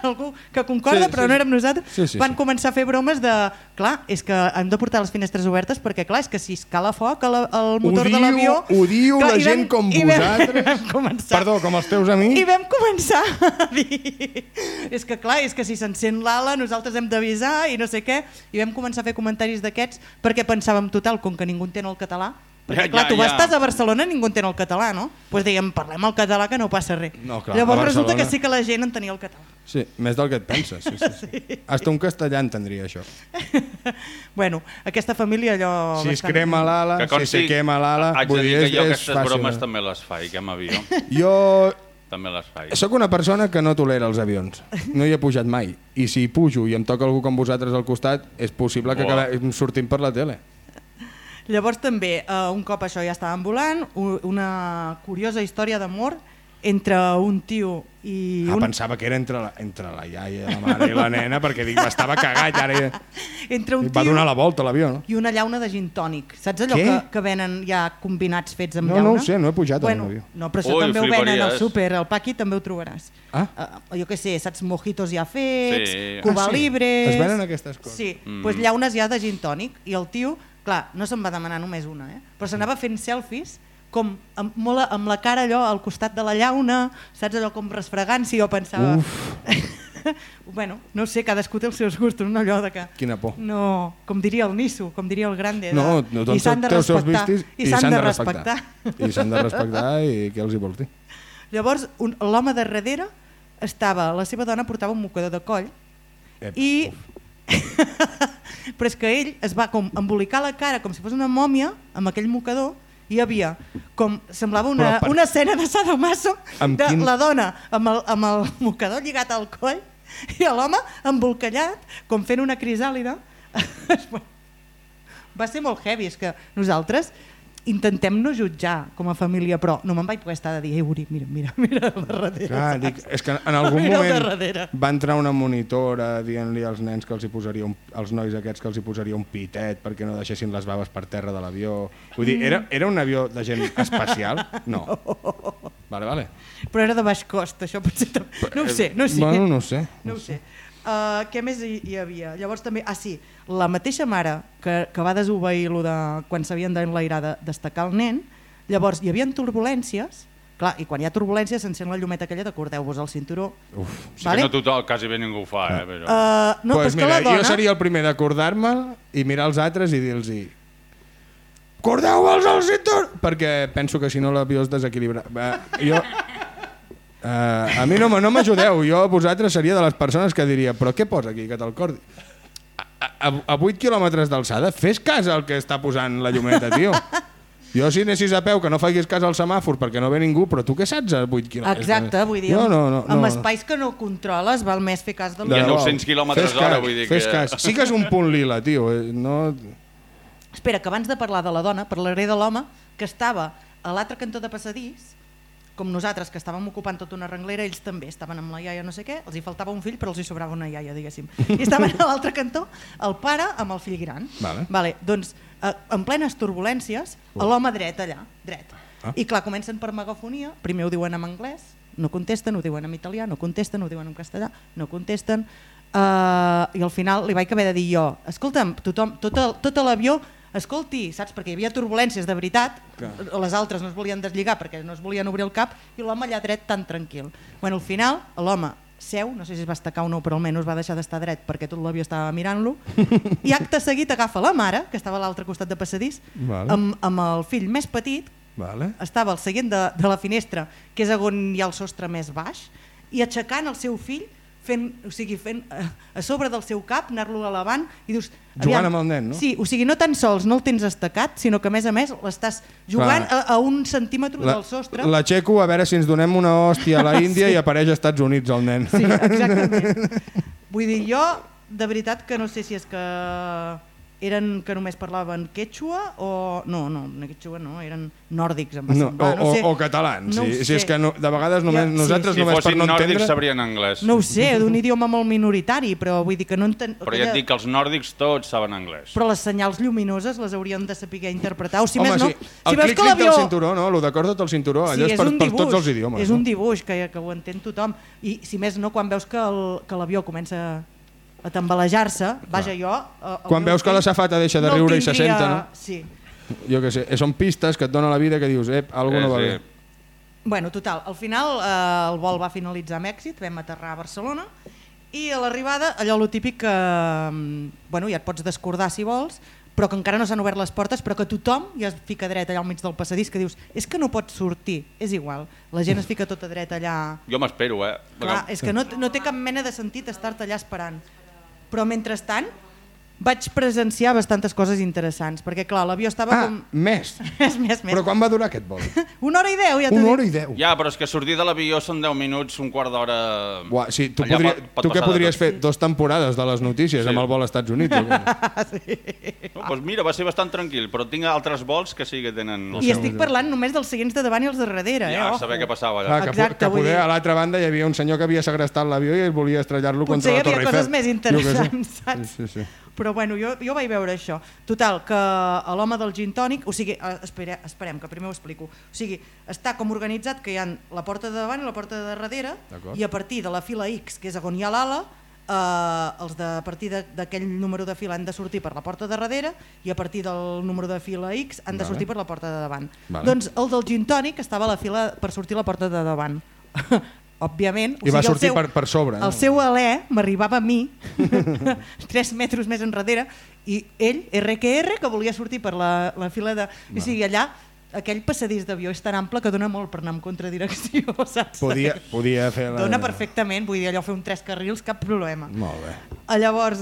Algú que concorda, Sí, però sí, no érem nosaltres. Sí, sí, Van sí. començar a fer bromes de... Clar, és que hem de portar les finestres obertes perquè, clar, és que si escala foc al el motor de diu- l'avió... ho diu clar, la i gent com i vam- vosaltres. i [LAUGHS] vam començar. Perdó, com els teus amics. I vam començar a dir... És que clar, és que si s'encén l'ala nosaltres hem d'avisar i no sé què. I vam començar a fer comentaris d'aquests perquè pensàvem, total, com que ningú entén el català, perquè Ja, clar, ja, tu ja. estàs a Barcelona i ningú entén el català, no? Doncs pues dèiem, parlem el català que no passa res. No, clar, Llavors a resulta Barcelona- que sí que la gent entenia el català. Sí, més del que et penses. Sí, sí, sí. Hasta un castellà entendria això. [LAUGHS] Bueno, aquesta família allò... Si es crema l'ala, si consti- se quema l'ala... Haig vull de dir que jo aquestes fàcil. bromes també les faig, que amb avió. Jo també les faig. sóc una persona que no tolera els avions. No hi he pujat mai. I si hi pujo i em toca algú com vosaltres al costat, és possible que acabem sortint per la tele. Llavors també, eh, un cop això ja estàvem volant, una curiosa història d'amor entre un tio i Ah, un... pensava que era entre la, entre la iaia, la mare i la nena, perquè dic, m'estava cagat, ara ja... [LAUGHS] entre un va tio donar la volta a l'avió, no? i una llauna de gin tònic. Saps allò Què? que, que venen ja combinats fets amb No, llauna? no ho sé, no he pujat en bueno, un avió. No, però això Ui, també ho venen al súper, al Paqui també ho trobaràs. Ah. Uh, jo què sé, saps, mojitos ja fets, Sí. Cuba Ah, sí? Libres... Es venen aquestes coses? Sí, Mm. doncs llaunes ja de gin tònic i el tio, clar, no se'n va demanar només una, eh? però s'anava fent selfies com amb, molt, amb la cara allò al costat de la llauna, saps allò com resfregant-s'hi, jo pensava... [LAUGHS] bueno, no sé, cadascú té els seus gustos, no allò de que... Quina por. No, com diria el Nisso, com diria el Grande. De, No, no I tots s'han de seus respectar. I s'han de respectar. I s'han de respectar i què els hi vols dir? [LAUGHS] Llavors, l'home de darrere estava, la seva dona portava un mocador de coll Ep, i... [LAUGHS] Però és que ell es va com embolicar la cara com si fos una mòmia amb aquell mocador hi havia com semblava una, per- una escena de Sadomaso Amb de quin- la dona amb el, amb el mocador lligat al coll i l'home embolcallat com fent una crisàlida. [LAUGHS] Va ser molt heavy és que nosaltres intentem no jutjar com a família però no me'n vaig poder estar de dir ei Uri, mira, mira, mira al darrere Clar, dic, és que en algun Mira moment va entrar una monitora dient-li als nens que els hi posaria un, als nois aquests que els hi posaria un pitet perquè no deixessin les baves per terra de l'avió. Vull dir, era, era un avió de gent espacial? No. [LAUGHS] Vale, vale. però era de baix cost això potser no ho sé, no ho sé Bueno, no ho sé. no ho sé Uh, què més hi, hi havia? Llavors també, ah sí, la mateixa mare que, que va desobeir lo de quan s'havien d'enlairar de destacar el nen, llavors hi havia turbulències Clar, i quan hi ha turbulència s'encén la llumeta aquella d'acordeu-vos al cinturó. Uf. Sí que no tothom, quasi bé ningú ho fa, eh? Però... Uh, no, pues però que mira, la dona... jo seria el primer d'acordar-me i mirar els altres i dir-los Acordeu-vos al cinturó! Perquè penso que si no l'avió es desequilibra. Uh, jo... Uh, a mi no, no m'ajudeu, jo a vosaltres seria de les persones que diria però què posa aquí que te'l cordi? A, a, a 8 quilòmetres d'alçada, fes cas al que està posant la llumeta, tio. Jo si anessis a peu, que no facis cas al semàfor perquè no ve ningú, però tu què saps a 8 quilòmetres? Exacte, vull dir, no, no, no, amb no. espais que no controles val més fer cas del... I a De debò. 900 quilòmetres Fes hora, cas, vull dir fes que- cas. Sí que és un punt lila, tio. eh, No... Espera, que abans de parlar de la dona, parlaré de l'home que estava a l'altre cantó de passadís, com nosaltres, que estàvem ocupant tota una renglera, ells també estaven amb la iaia no sé què, els hi faltava un fill però els hi sobrava una iaia, diguéssim. I estaven a l'altre cantó, el pare amb el fill gran. Vale. Vale, doncs, eh, en plenes turbulències, l'home dret allà, dret. Ah. I clar, comencen per megafonia, primer ho diuen en anglès, no contesten, ho diuen en italià, no contesten, ho diuen en castellà, no contesten, uh, i al final li vaig haver de dir jo, escolta'm, tothom, tot, el, tot l'avió, escolti, saps, perquè hi havia turbulències de veritat, Clar. les altres no es volien deslligar perquè no es volien obrir el cap, i l'home allà dret tan tranquil. Bueno, al final, l'home seu, no sé si es va estacar o no, però almenys va deixar d'estar dret perquè tot l'avió estava mirant-lo, i acte seguit agafa la mare, que estava a l'altre costat de passadís, Vale. amb, amb el fill més petit, Vale. estava al seient de, de la finestra, que és on hi ha el sostre més baix, i aixecant el seu fill, fent, o sigui, fent eh, a sobre del seu cap, anar-lo elevant, i dius... Jugant amb el nen, no? Sí, o sigui, no tan sols no el tens estacat, sinó que a més a més l'estàs jugant a, Clar. a un centímetre del sostre. L'aixeco a veure si ens donem una hòstia a la [LAUGHS] Índia i apareix als Estats Units el nen. Sí, [LAUGHS] exactament. Vull dir, jo de veritat que no sé si és que eren que només parlaven quechua o... No, no, no quechua no, eren nòrdics. Em va No, semblar, o, sé. o, catalans. No sí. Si és que no, de vegades només, Ja, sí. nosaltres Si només per fossin no nòrdics entendre... sabrien anglès. No ho sé, d'un idioma molt minoritari, però vull dir que no enten... Però ja et dic que els nòrdics tots saben anglès. Però les senyals lluminoses les haurien de saber interpretar. O si Home, més no, sí, el si veus que clic-clic l'avió... del cinturó, no? Lo d'acorda't el cinturó, allò és per, per tots els idiomes. És no? un dibuix que, que ho entén tothom. I si més no, quan veus que el- que l'avió comença a tambalejar-se, vaja jo... eh, Quan veus que la safata deixa de no riure i se tindria- senta, no? Sí. Jo què sé, són pistes que et dona la vida que dius, ep, algú no va Sí, bé. Bueno, total, al final eh, el vol va finalitzar amb èxit, vam aterrar a Barcelona i a l'arribada allò lo típic que mm, bueno, ja et pots descordar si vols, però que encara no s'han obert les portes, però que tothom ja es fica dret allà al mig del passadís, que dius, és que no pots sortir, és igual, la gent es fica tota dreta allà... Jo m'espero, eh? Clar, és que no, no té cap mena de sentit estar-te allà esperant. Però mentrestant vaig presenciar bastantes coses interessants, perquè clar, l'avió estava Ah, com... més. [LAUGHS] més, més, més. Però quan va durar aquest vol? [LAUGHS] Una hora i deu, ja t'ho Una dic. hora i deu. Ja, però és que sortir de l'avió són 10 minuts, un quart d'hora... Sí, tu, Allà podria, pot- pot tu què podries tot. fer? Dos temporades de les notícies Sí. amb el vol als Estats Units? què? [LAUGHS] No, doncs mira, va ser bastant tranquil, però tinc altres vols que sí que tenen... I estic parlant només dels seients de davant i els de darrere. Eh? Ja, Ojo. saber què passava Clar, allà. que, Exacte, que poder dir- a l'altra banda hi havia un senyor que havia segrestat l'avió i volia estrellar-lo contra Potser hi la havia Torre coses Eiffel. més Jo què sé. interessants, saps? Sí, sí, sí. Però bueno, jo, jo vaig veure això. Total, que l'home del gin tònic, o sigui, eh, espere, esperem, que primer ho explico. O sigui, està com organitzat que hi ha la porta de davant i la porta de darrere, i a partir de la fila X, que és on hi ha l'ala, eh, els de a partir de- d'aquell número de fila han de sortir per la porta de darrere i a partir del número de fila X han de Vale. sortir per la porta de davant. Vale. Doncs el del gin tònic estava a la fila per sortir a la porta de davant. Òbviament, I va el sortir per- per sobre, no? El seu alè m'arribava a mi [LAUGHS] 3 metres més enrere i ell, RQR, que volia sortir per la, la fila de... O sigui, allà aquell passadís d'avió és tan ample que dona molt per anar en contradirecció, [LAUGHS] saps? Podia, [LAUGHS] podia fer la... Dona perfectament, vull dir, allò fer un tres carrils, cap problema. Molt bé. Ah, Llavors,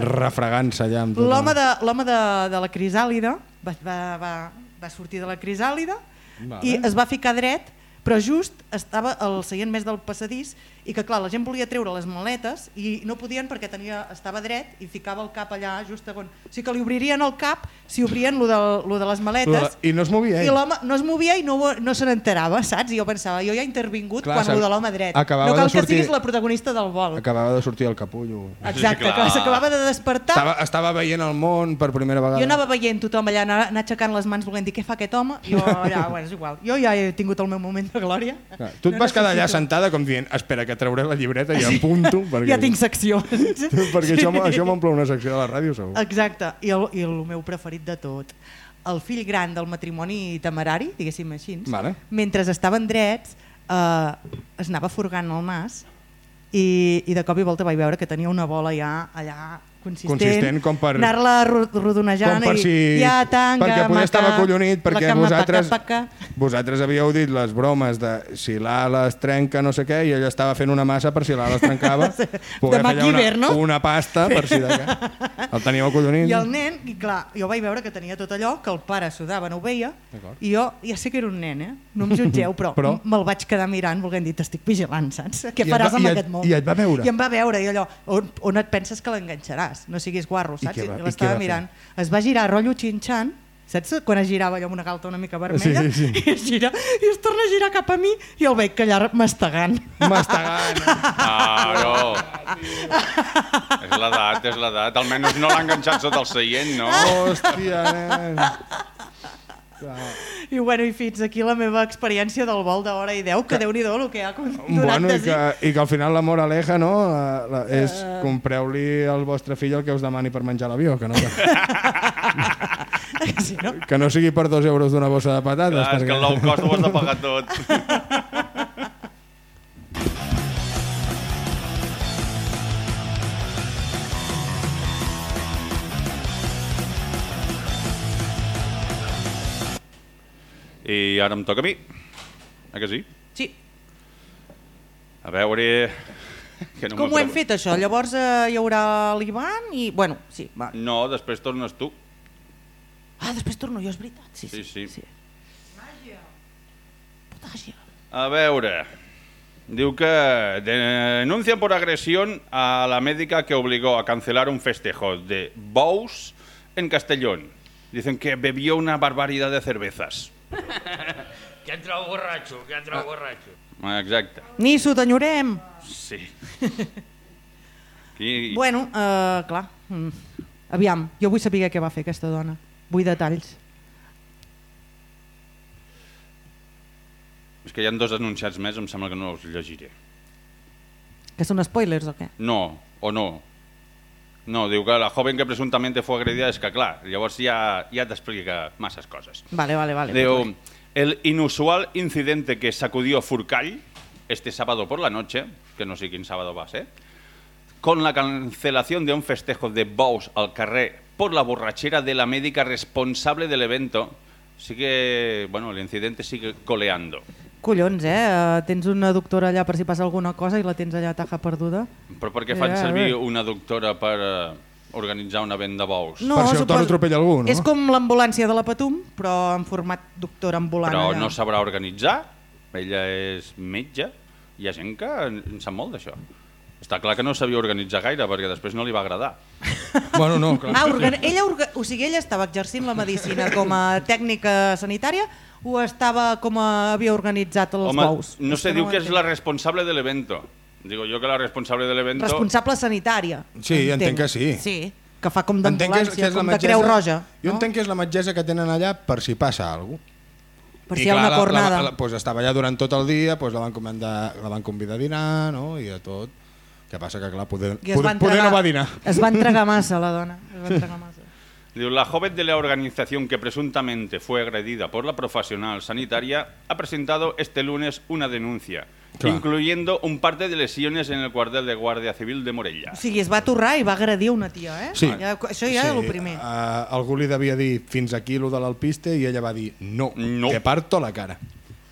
Refregant-se allà amb tot. l'home de, de, de la crisàlida va, va, va, va sortir de la crisàlida Vale. i es va ficar dret però just estava al seient més del passadís i que clar, la gent volia treure les maletes i no podien perquè tenia, estava dret i ficava el cap allà just on... O sigui que li obririen el cap si obrien lo de, lo de les maletes I no es movia i l'home no es movia i no, no se n'enterava, saps? I jo pensava, jo ja he intervingut Clar, quan lo de l'home dret. acabava no cal de sortir- que siguis la protagonista del vol. Acabava de sortir el capullo. Exacte, clar. que s'acabava de despertar Estava, estava veient el món per primera vegada. jo anava veient tothom allà, anar, anar aixecant les mans volent dir què fa aquest home, jo allà, bueno, és igual. Jo ja he tingut el meu moment de glòria. Clar, Tu et No vas quedar allà sentada com dient espera que trauré la llibreta i apunto perquè, Ja tinc secció. [LAUGHS] perquè això, m- això m'omple una secció de la ràdio segur. Exacte, i el, i el meu preferit de tot. el fill gran del matrimoni temerari, diguéssim així, Vale. mentre estaven drets, eh, es anava furgant el nas i, i de cop i volta vaig veure que tenia una bola ja allà consistent, Consistent, com per- anar-la ro- rodonejant per si... i ja tanca, perquè poder estava acollonit, perquè cama, vosaltres, paca, paca. vosaltres havíeu dit les bromes de si l'ala es trenca no sé què, i ell estava fent una massa per si l'ala es trencava, [LAUGHS] poder De fer una, no? una pasta per si de què. El teníeu acollonit. I el nen, i clar, jo vaig veure que tenia tot allò, que el pare sudava, no ho veia, i jo ja sé que era un nen, eh? no em jutgeu, però, [LAUGHS] Però- me'l vaig quedar mirant volent dir, t'estic vigilant, saps? Què I faràs va- amb et- aquest món? i et va veure? I em va veure, i allò, on, on et penses que l'enganxaràs? No siguis guarro, I saps? què va- i l'estava va fer? mirant. Es va girar rotllo xinxant, saps quan es girava allò amb una galta una mica vermella? Sí, sí, sí. [LAUGHS] I es gira, i es torna a girar cap a mi i el veig callar mastegant. Mastegant. Claro. és l'edat, és l'edat. Almenys no l'ha enganxat sota el seient, no? Hòstia, nen. I bueno, i fins aquí la meva experiència del vol d'hora i deu, que déu-n'hi-do el que ha durat Bueno, de i que, I que al final la moraleja no, la, la, és compreu-li al vostre fill el que us demani per menjar l'avió, que, no, que, [LAUGHS] sí, no? que no sigui per dos euros d'una bossa de patates. Clar, és que el low cost ho has de pagar tot. [LAUGHS] I ara em toca a mi. Eh que sí? Sí. A veure... Que no Com ho hem fet això? Llavors eh, hi haurà l'Ivan i... Bueno, sí, va. No, després tornes tu. Ah, després torno jo, és veritat. Sí, sí. Sí, sí. sí. Potàgia. A veure, diu que denuncian por agresión a la médica que obligó a cancelar un festejo de Bous en Castellón. Dicen que bebió una barbaridad de cervezas. [LAUGHS] Que ha entrado borracho, que ha entrado borracho. Ah, Exacte, Nisso, t'enyorem. sí. [LAUGHS] Aquí, Bueno, uh, clar. Mm. Aviam, jo vull saber què va fer aquesta dona. Vull detalls. és que hi ha dos anunciats més, em sembla que no els llegiré. Que són spoilers o què? No, o no. No, diu que la joven que presuntamente fue agredida és que, clar, llavors ja, ja t'explica masses coses. Vale, vale, vale. Diu, el inusual incidente que sacudió Furcall este sábado por la noche, que no sé quin sábado va a ser, con la cancelación de un festejo de Bous al carrer por la borrachera de la médica responsable del evento, sigue, bueno, el incidente sigue coleando. Collons, eh? Eh, Tens una doctora allà per si passa alguna cosa i la tens allà taja perduda. Però per què fan Ja, servir una doctora per eh, organitzar una venda de bous? Per si el toro atropella algú, no? És com l'ambulància de la Patum, però en format doctora ambulant. Però allà. no sabrà organitzar, ella és metge, hi ha gent que en en sap molt d'això. Està clar que no sabia organitzar gaire, perquè després no li va agradar. [LAUGHS] Bueno, no, clar. Ah, organ... ella, orga... o sigui, ella estava exercint la medicina com a tècnica sanitària o estava com a... havia organitzat els Home, bous? no sé, diu que és entenc. la responsable de l'evento. Digo jo que la responsable de l'evento... Responsable sanitària. Sí, entenc que sí. Sí, que fa com Entenc que d'ambulància, que la com de metgessa, Creu Roja. Jo entenc que és la metgessa que tenen allà per si passa alguna cosa. Per si hi ha una cornada. La, la, pues estava allà durant tot el dia, pues la, van convidar, la van convidar a dinar, no? i a tot. Què passa? Que clar, poder, I poder, poder entregar- no va dinar. Es va entregar [LAUGHS] massa, la dona. Es va entregar massa. Diu, la joven de la organización que presuntamente fue agredida por la profesional sanitaria ha presentado este lunes una denuncia, Clar. incluyendo un par de lesiones en el cuartel de Guardia Civil de Morella. O sigui, es va atorrar i va agredir una tia, eh? Sí. Ja, això ja és el primer. Uh, algú li devia dir fins aquí lo de l'alpiste i ella va dir no, No. que parto la cara.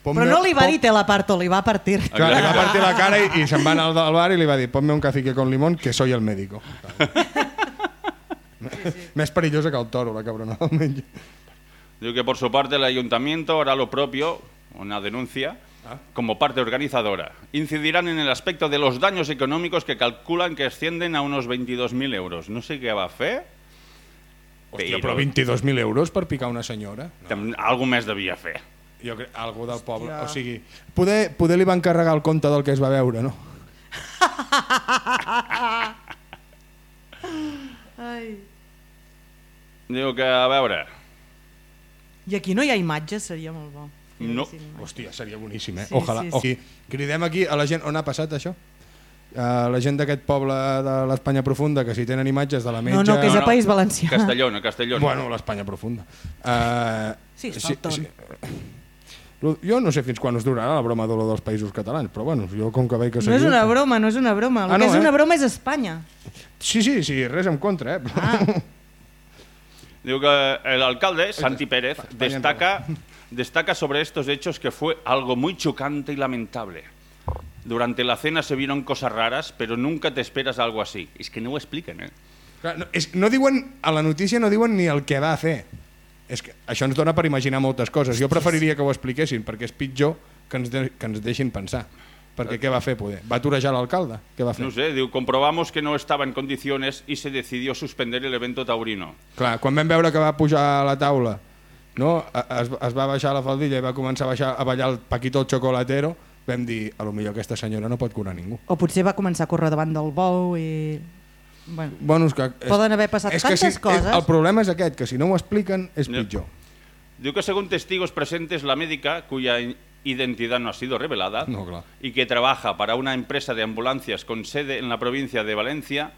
Però no li va dir te la parto, li va partir. Clar, li va partir la cara i, i se'n va anar al bar i li va dir ponme un cacique con limón que soy el médico. [LAUGHS] Més perillosa que el toro, la cabrona del menja. Digo que por su parte el ayuntamiento hará lo propio, una denuncia, como parte organizadora. Incidirán en el aspecto de los daños económicos que calculan que ascienden a unos 22.000 euros. No sé què va fer, Hòstia, però 22.000 euros per picar una senyora? No. Algú més devia fer. Jo crec, algú del poble. O sigui, poder, poder li van carregar el compte del que es va veure, no? Ai. Diu que, a veure, I aquí no hi ha imatges, seria molt bo. No. Hòstia, seria boníssim, eh? Sí, Ojalà. sí, O sigui, cridem aquí a la gent on ha passat això Uh, la gent d'aquest poble de l'Espanya profunda, que si tenen imatges de la metge... No, no, que és a País Valencià. Castellón, a Castellón. Bueno, l'Espanya profunda. Uh, Sí, és faltón. Lo- Jo no sé fins quan us durarà la broma de lo dels països catalans, però bueno, jo com que veig que No és una broma, no és una broma. El Ah, que no, és eh? una broma és Espanya. Sí, sí, sí, res en contra, eh? Ah, Digo que el alcalde, Santi Pérez, destaca, destaca sobre estos hechos que fue algo muy chocante y lamentable. Durante la cena se vieron cosas raras, pero nunca te esperas algo así. Es que no ho expliquen, eh? Clar, no, és, no diuen, a la notícia no diuen ni el que va fer. És que això ens dona per imaginar moltes coses. Jo preferiria que ho expliquessin, perquè és pitjor que ens, de, que ens deixin pensar. Perquè què va fer, poder? Va aturejar l'alcalde? Què va fer? No sé, digo, comprobamos que no estaba en condiciones y se decidió suspender el evento taurino. Clar, quan vam veure que va pujar a la taula, no? A- es, es va baixar la faldilla i va començar a, baixar, a ballar el Paquito el Chocolatero, vam dir, a lo millor aquesta senyora no pot curar ningú. o potser va començar a córrer davant del bou i... Bueno, Bueno, és que, és, Poden haver passat és que tantes si, coses. El problema és aquest, que si no ho expliquen és No. pitjor. Digo que según testigos presentes, la médica, cuya i- identidad no ha sido revelada, No, claro. y que trabaja para una empresa de ambulancias con sede en la provincia de Valencia,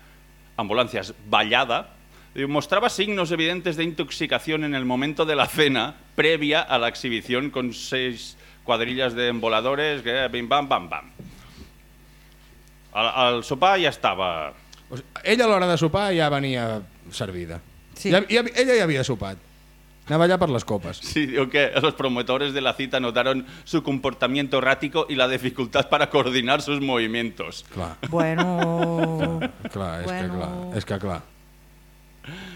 Ambulancias Vallada, mostraba signos evidentes de intoxicación en el momento de la cena previa a la exhibición con seis cuadrillas de emboladores, que bim, bam, bam, bam. Al, al sopar ja estava... O sigui, ella a l'hora de sopar ja venia servida. Sí. Ja, ja, ella ja havia sopat. Anava allà per les copes. Sí, digo que los promotores de la cita notaron su comportamiento errático y la dificultad para coordinar sus movimientos. Clar, bueno... clar, és Bueno. que clar, és que clar.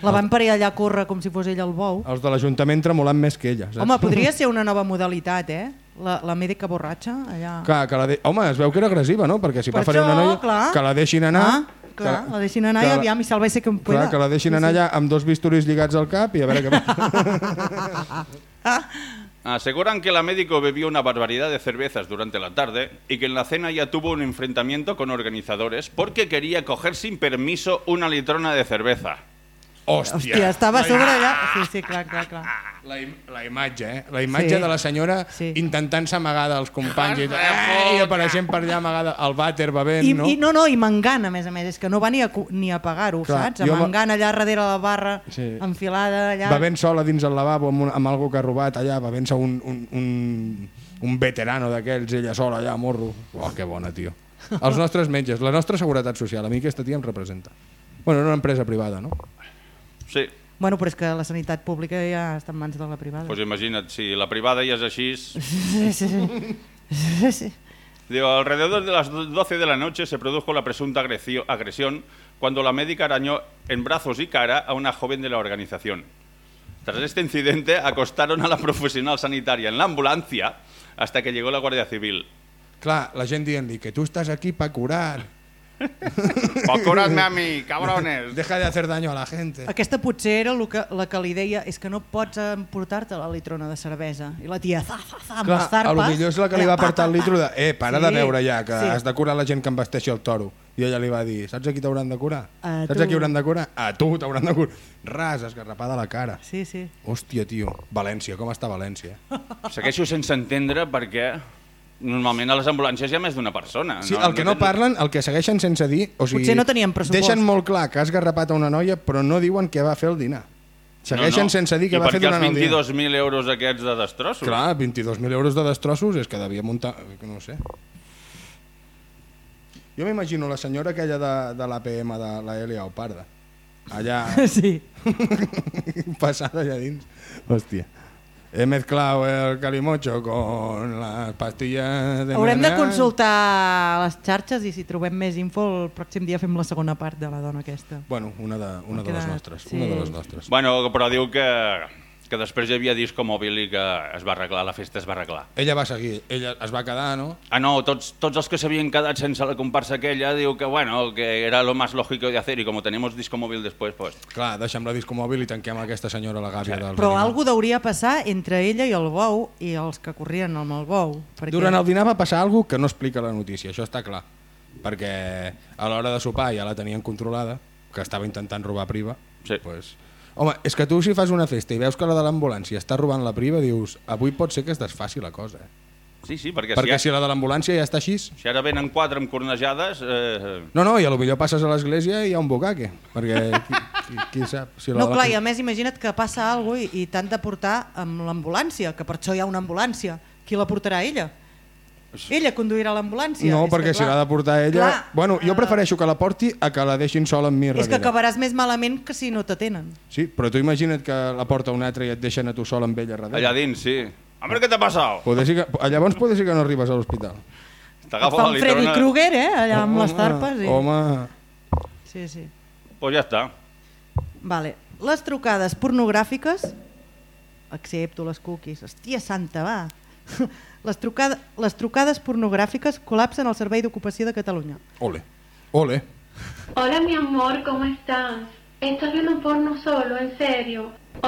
La van parir allà a córrer com si fos ell el bou. Els de l'Ajuntament tremolant més que ella. Saps? Home, podria ser una nova modalitat, eh? La, la mèdica borratxa, allà... Clar, que la de... Home, es veu que era agressiva, no? Perquè si Per va això, una noia, clar. que la deixin anar... Ah, clar, que, la deixin anar que i aviam i salve-se que em pueda. Clar, que la deixin anar allà amb dos bisturís lligats al cap i a veure què... [LAUGHS] Aseguran que la médico bebió una barbaridad de cervezas durante la tarde y que en la cena ya tuvo un enfrentamiento con organizadores porque quería coger sin permiso una litrona de cerveza. Hòstia! Hòstia, estava a sobre allà... Sí, sí, clar, clar, clar. La, im la imatge, eh? La imatge Sí. de la senyora Sí. intentant-se amagar dels companys i, eh, i apareixent per allà amagada al vàter bevent, I, no? I no, no, i m'engana, a més a més, és que no va ni a, ni a pagar-ho, Clar, saps? jo me- M'engana allà darrere la barra, Sí. enfilada allà... Bevent sola dins el lavabo amb, un, amb algú que ha robat allà, bevent-se un, un, un, un veterano d'aquells, ella sola allà, morro. Oh, que bona, tio. [LAUGHS] Els nostres metges, la nostra seguretat social, a mi aquesta tia em representa. Bueno, era una empresa privada, no? Sí, Bueno, però és que la sanitat pública ja està en mans de la privada. pues imagina't, si la privada ya es así... Sí, [LAUGHS] sí, sí. sí, sí. Digo, alrededor de las 12 de la noche se produjo la presunta agresión cuando la médica arañó en brazos y cara a una joven de la organización. Tras este incidente, acostaron a la profesional sanitaria en la ambulancia hasta que llegó la Guardia Civil. Clar, la gent dient-li que tu estàs aquí para curar, ¡Pues curadme a mí, cabrones! deja de hacer daño a la gente. Aquesta potser era el que, la que li deia és que no pots emportar-te la litrona de cervesa. I la tia, za, za, za, amb Clar, les lo millor és la que li va pa, apartar pa, el litro de eh, para Sí, de veure ja, que sí. has de curar la gent que embesteixi el toro. I ella li va dir, saps a qui t'hauran de curar? A saps tu. a qui hauran de curar? A tu t'hauran de curar. Ras, esgarrapada la cara. Sí, sí. Hòstia, tio, València, com està València? Segueixo sense entendre perquè normalment a les ambulàncies hi ha més d'una persona. Sí, el que no parlen, el que segueixen sense dir... O sigui, Potser no tenien pressupost. Deixen molt clar que has garrapat a una noia, però no diuen què va fer el dinar. Segueixen sense dir què I va per fer durant el els dinar. 22.000 euros aquests de destrossos? Clar, 22.000 euros de destrossos és que devia muntar... que No sé. Jo m'imagino la senyora aquella de, de l'APM de la Elia Oparda. Allà, [LAUGHS] Sí. [LAUGHS] passada allà dins. Hòstia. He mezclado el calimocho con las pastillas de Haurem de consultar les xarxes i si trobem més info el pròxim dia fem la segona part de la dona aquesta. Bueno, una de, una de les nostres. sí. Una de les nostres. Bueno, però diu que, que després hi havia disco mòbil i que es va arreglar, la festa es va arreglar. Ella va seguir, ella es va quedar, no? Ah, no, tots, tots els que s'havien quedat sense la comparsa aquella diu que, bueno, que era lo más lógico de hacer y como tenemos disco móvil después, pues... Clar, deixem la disco mòbil i tanquem aquesta senyora la gàbia del Però algú hauria passar entre ella i el bou i els que corrien amb el bou. Perquè... Durant el dinar va passar alguna que no explica la notícia, això està clar. Perquè a l'hora de sopar ja la tenien controlada, que estava intentant robar priva. Sí. Pues, home, és que tu si fas una festa i veus que la de l'ambulància està robant la priva, dius, avui pot ser que es desfaci la cosa. Eh? Sí, sí, perquè, Perquè si, si la de l'ambulància ja està així... si ara venen quatre amb cornejades... Eh, No, no, i a lo millor passes a l'església i hi ha un bocaque, perquè qui, qui, qui sap... Si la No, clar, i a més imagina't que passa alguna cosa i, i t'han de portar amb l'ambulància, que per això hi ha una ambulància. Qui la portarà ella? Ella conduirà l'ambulància. No, És que, perquè si clar, l'ha de portar ella... clar, bueno, jo eh, prefereixo que la porti a que la deixin sola amb mi És que acabaràs més malament que si no t'atenen. Sí, però tu imagina't que la porta un altre i et deixen a tu sol amb ella darrere. allà dins, sí. A veure què t'ha passat? Poder que, llavors poder ser que no arribes a l'hospital. Et T'agafa fa la un Freddy litrona... Krueger, eh? Allà amb les tarpes. I... Home, Sí, sí. Pues ja està. Vale. Les trucades pornogràfiques, excepto les cookies, hòstia santa, va. Les, trucada, les trucades pornogràfiques col·lapsen el Servei d'Ocupació de Catalunya. ole, ole. Hola mi amor, ¿cómo estás? ¿Estás viendo porno solo? ¿En serio? [LAUGHS]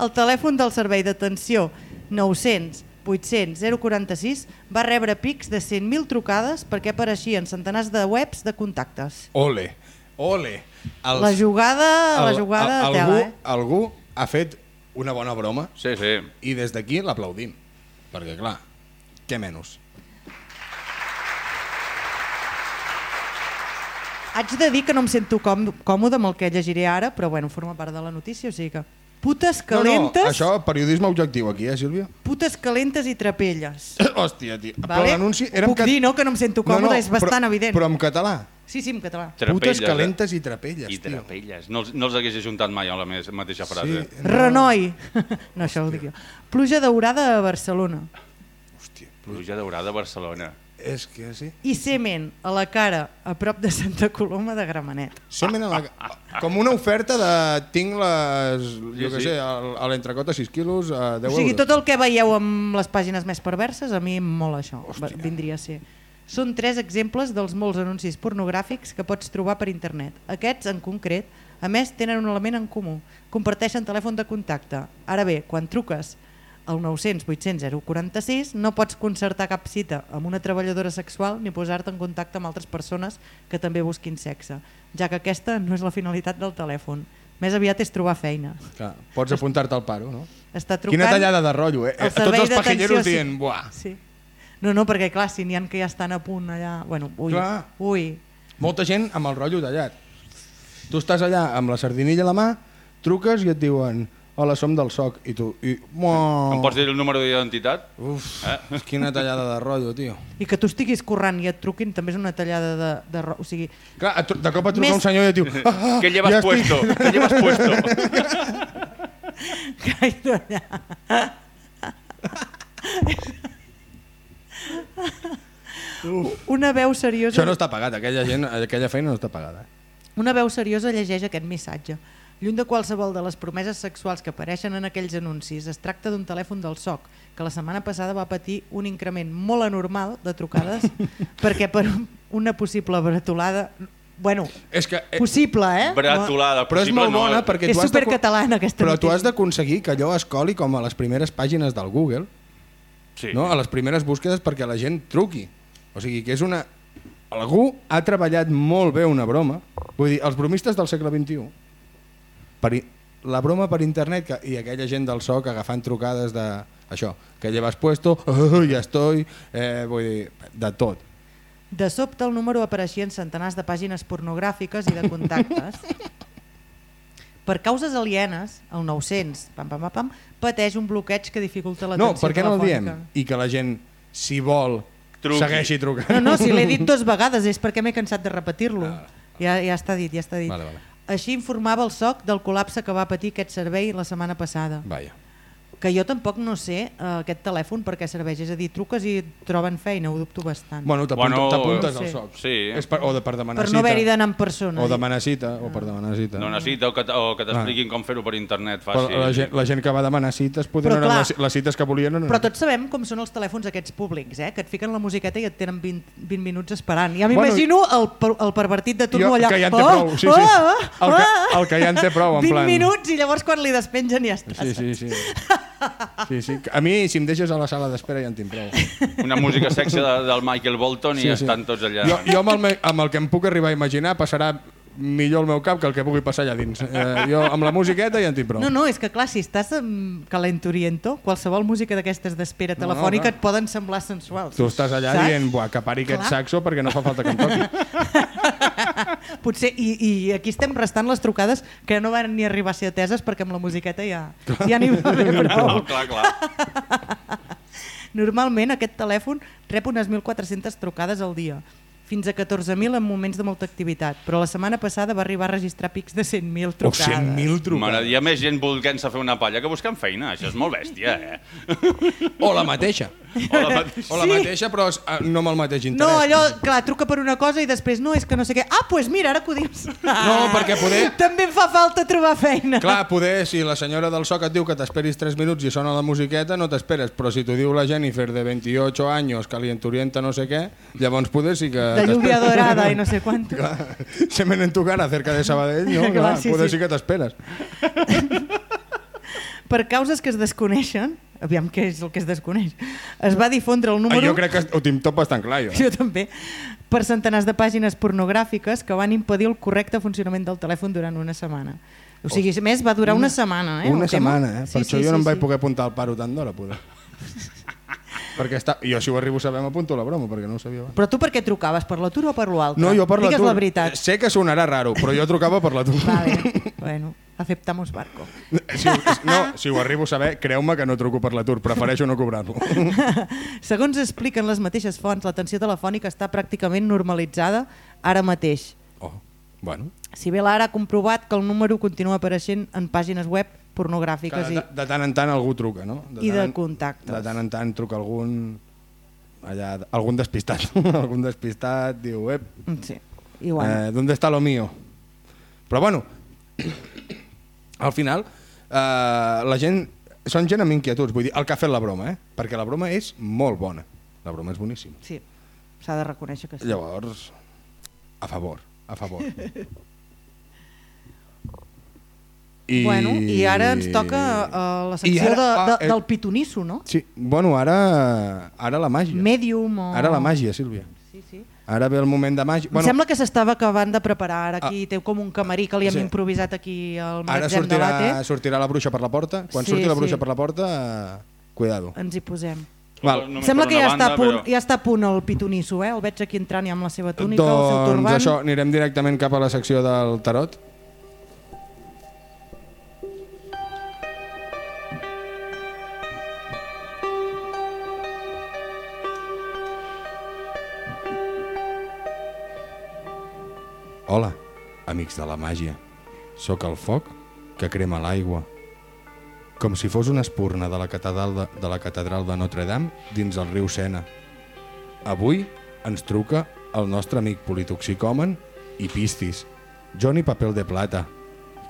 El telèfon del Servei d'Atenció 900 800 046 va rebre pics de 100.000 trucades perquè apareixien centenars de webs de contactes. Ole, ole. Els, La jugada, la el- jugada el- de tela, algú, eh? algú ha fet una bona broma Sí, sí. i des d'aquí l'aplaudim. Perquè, clar, què menys? Haig de dir que no em sento còm còmode amb el que llegiré ara, però bueno, forma part de la notícia, o sigui que... Putes calentes, No, no, això, periodisme objectiu aquí, eh, Sílvia? putes calentes i trapelles. [COUGHS] Hòstia, tio. Però Vale? l'anunci... en Puc cat- dir, no?, que no em sento còmode, és bastant però, evident. Però en català. Sí, sí, en català. Putes Trapelles, calentes i trapelles, I tio. trapelles. No, no els hagués ajuntat mai a la mateixa frase. Sí, Renoi. [LAUGHS] No, això ho dic jo. Pluja daurada a Barcelona. hòstia, Pluja daurada a Barcelona. és que sí. I semen a la cara a prop de Santa Coloma de Gramenet. Semen a la... Com una oferta de... Tinc les... Jo Sí, què sí. sé, a l'entrecot a 6 quilos a 10 O sigui, euros. tot el que veieu amb les pàgines més perverses, a mi em mola això, va- vindria a ser. Són tres exemples dels molts anuncis pornogràfics que pots trobar per internet. Aquests, en concret, a més, tenen un element en comú. Comparteixen telèfon de contacte. Ara bé, quan truques al 900 800 046 no pots concertar cap cita amb una treballadora sexual ni posar-te en contacte amb altres persones que també busquin sexe, ja que aquesta no és la finalitat del telèfon. Més aviat és trobar feina. Clar, pots apuntar-te al paro, no? Està trucant... Quina tallada de rotllo, eh? el Tots els pajilleros dient, buah, Sí. No, no, perquè clar, si n'hi ha que ja estan a punt allà... Bueno, ui, Clar. ui. molta gent amb el rotllo tallat. Tu estàs allà amb la sardinilla a la mà, truques i et diuen hola, som del SOC, i tu... I. Em pots dir el número d'identitat? Uf, Eh? [LAUGHS] quina tallada de rotllo, tio. I que tu estiguis corrent i et truquin també és una tallada de... de ro- o sigui, Clar, de cop et truca Més- un senyor i et diu ah, ah, ¿Qué llevas ja estic". puesto? ¿Qué llevas puesto? que ido allà. Una veu seriosa... Això no està pagat, aquella, gent, aquella feina no està pagada. eh? Una veu seriosa llegeix aquest missatge. Lluny de qualsevol de les promeses sexuals que apareixen en aquells anuncis, es tracta d'un telèfon del SOC, que la setmana passada va patir un increment molt anormal de trucades [LAUGHS] perquè per una possible bretolada... Bueno, És que, eh, possible, eh? Bretolada. però és molt no. bona perquè És tu has de, supercatalana, aquesta Però tu has d'aconseguir que allò es coli com a les primeres pàgines del Google, Sí. no? a les primeres búsquedes perquè la gent truqui. O sigui que és una... Algú ha treballat molt bé una broma. Vull dir, els bromistes del segle XXI, per i... la broma per internet que... i aquella gent del SOC agafant trucades de això, que llevas puesto, [LAUGHS] oh, ja estoy, eh, vull dir, de tot. De sobte el número apareixia en centenars de pàgines pornogràfiques i de contactes. [LAUGHS] per causes alienes, el 900 pam, pam, pam, pam, pateix un bloqueig que dificulta No, l'atenció per què no el diem? telefònica. I que la gent, si vol, Truqui. segueixi trucant. No, no, si l'he dit dues vegades és perquè m'he cansat de repetir-lo. Ja, ja està dit, ja està dit. Vale, vale. Així informava el SOC del col·lapse que va patir aquest servei la setmana passada. Vaja. Que jo tampoc no sé eh, aquest telèfon per què serveix, és a dir, truques i et troben feina, ho dubto bastant. Bueno, t'apunta- Bueno, t'apuntes sí. al SOC. Sí. És per, o de, per demanar per cita. no haver-hi d'anar en persona. O demanar cita, o per demanar cita. No necessita o que, o que t'expliquin com fer-ho per internet Però fàcil. la, gent, la gent que va demanar cites poder clar, les, les cites que volien. No, Però tots sabem com són els telèfons aquests públics, eh? que et fiquen la musiqueta i et tenen 20, 20 minuts esperant. Ja Bueno, m'imagino el, per- el pervertit de turno Jo, allà. que ja en té "Ah, prou, sí, sí. ah, El que- ah". el que ja en té prou, en 20 plan. minuts i llavors quan li despengen ja està. Sí, sí, sí. [LAUGHS] sí, sí. A mi, si em deixes a la sala d'espera, ja en tinc prou. Una música sexy de, del Michael Bolton i Sí, sí. estan tots allà. Jo, jo amb, el, me- amb el que em puc arribar a imaginar passarà millor el meu cap que el que pugui passar allà dins. Eh, jo amb la musiqueta ja en tinc prou. No, no, és que clar, si estàs amb calenturiento, qualsevol música d'aquestes d'espera No, telefònica clar. et poden semblar sensuals. Tu estàs allà Saps? dient, buah, que pari aquest saxo perquè no fa falta que em toqui. [LAUGHS] Potser, i, i aquí estem restant les trucades que no van ni arribar a ser ateses perquè amb la musiqueta ja, ja n'hi va haver prou. Clar, clar, clar. [LAUGHS] Normalment aquest telèfon rep unes 1.400 trucades al dia, fins a 14.000 en moments de molta activitat, però la setmana passada va arribar a registrar pics de 100.000 O trucades. 100.000 trucades. Mare, hi ha més gent volent-se fer una palla que buscant feina. Això és molt bèstia, eh? O la mateixa. O la mateixa. O la Sí. mateixa, però eh, no amb el mateix interès. No, allò, clar, truca per una cosa i després no, és que no sé què. Ah, doncs pues mira, ara que ho dius. No, perquè poder- També em fa falta trobar feina. Clar, poder, si la senyora del soc et diu que t'esperis 3 minuts i sona la musiqueta, no t'esperes, però si t'ho diu la Jennifer de 28 anys, calienturienta no sé què, llavors poder sí que... De lluvia dorada i no sé [LAUGHS] se me en tu cara cerca de Sabadell, [LAUGHS] no? Clar, Clar, sí, poder sí. sí que t'esperes. [LAUGHS] Per causes que es desconeixen, aviam què és el que es desconeix, es va difondre el Ah, número... jo crec que ho tinc tot bastant clar, jo. Jo també. Per centenars de pàgines pornogràfiques que van impedir el correcte funcionament del telèfon durant una setmana. O sigui, més, va durar una, setmana, eh? Una setmana, eh? Per això jo no em vaig poder apuntar al paro tant d'hora, poder. Perquè està... Jo si ho arribo a saber m'apunto la broma, perquè no ho sabia abans. Però tu per què trucaves? Per l'atur o per l'altre? No, jo per Digues l'atur. la veritat. Sé que sonarà raro, però jo trucava per l'atur. [LAUGHS] Vale. bueno, aceptamos barco. Si ho, no, si ho arribo a saber, creu-me que no truco per l'atur, prefereixo no cobrar-lo. [LAUGHS] Segons expliquen les mateixes fonts, l'atenció telefònica està pràcticament normalitzada ara mateix. Oh, bueno. Si bé l'ara ha comprovat que el número continua apareixent en pàgines web pornogràfiques De, i... de tant en tant algú truca, no? I tant de en- contactes. De tant en tant truca algun... Allà, algun despistat. [LAUGHS] algun despistat diu, ep, Sí. I bueno, eh, ¿dónde está lo mío? Però bueno, [COUGHS] al final, eh, la gent, són gent amb inquietuds, vull dir, el que ha fet la broma, eh? perquè la broma és molt bona, la broma és boníssima. sí, s'ha de reconèixer que sí. Llavors, a favor, a favor. [LAUGHS] I... Bueno, i ara ens toca uh, la secció ara- de, de, ah, eh, del pitonisso, no? Sí, bueno, ara, ara la màgia. Medium o... Ara la màgia, Sílvia. Sí, sí. Ara ve el moment de màgia. Bueno, em sembla que s'estava acabant de preparar. Ara aquí Ah. té com un camarí que li hem Sí. improvisat aquí al ara magatzem de sortirà, l'ATE. sortirà la bruixa per la porta. Quan Sí, surti la bruixa sí. per la porta, eh, cuidado. Ens hi posem. Val. Només Sembla que ja, està a banda, punt, però- ja està a punt el pitonisso, eh? El veig aquí entrant ja amb la seva túnica, el seu doncs turbant. això, anirem directament cap a la secció del tarot. Hola, amics de la màgia. Sóc el foc que crema l'aigua. Com si fos una espurna de la catedral de, de, la catedral de Notre Dame dins el riu Sena. Avui ens truca el nostre amic politoxicòmen i pistis, Johnny Papel de Plata.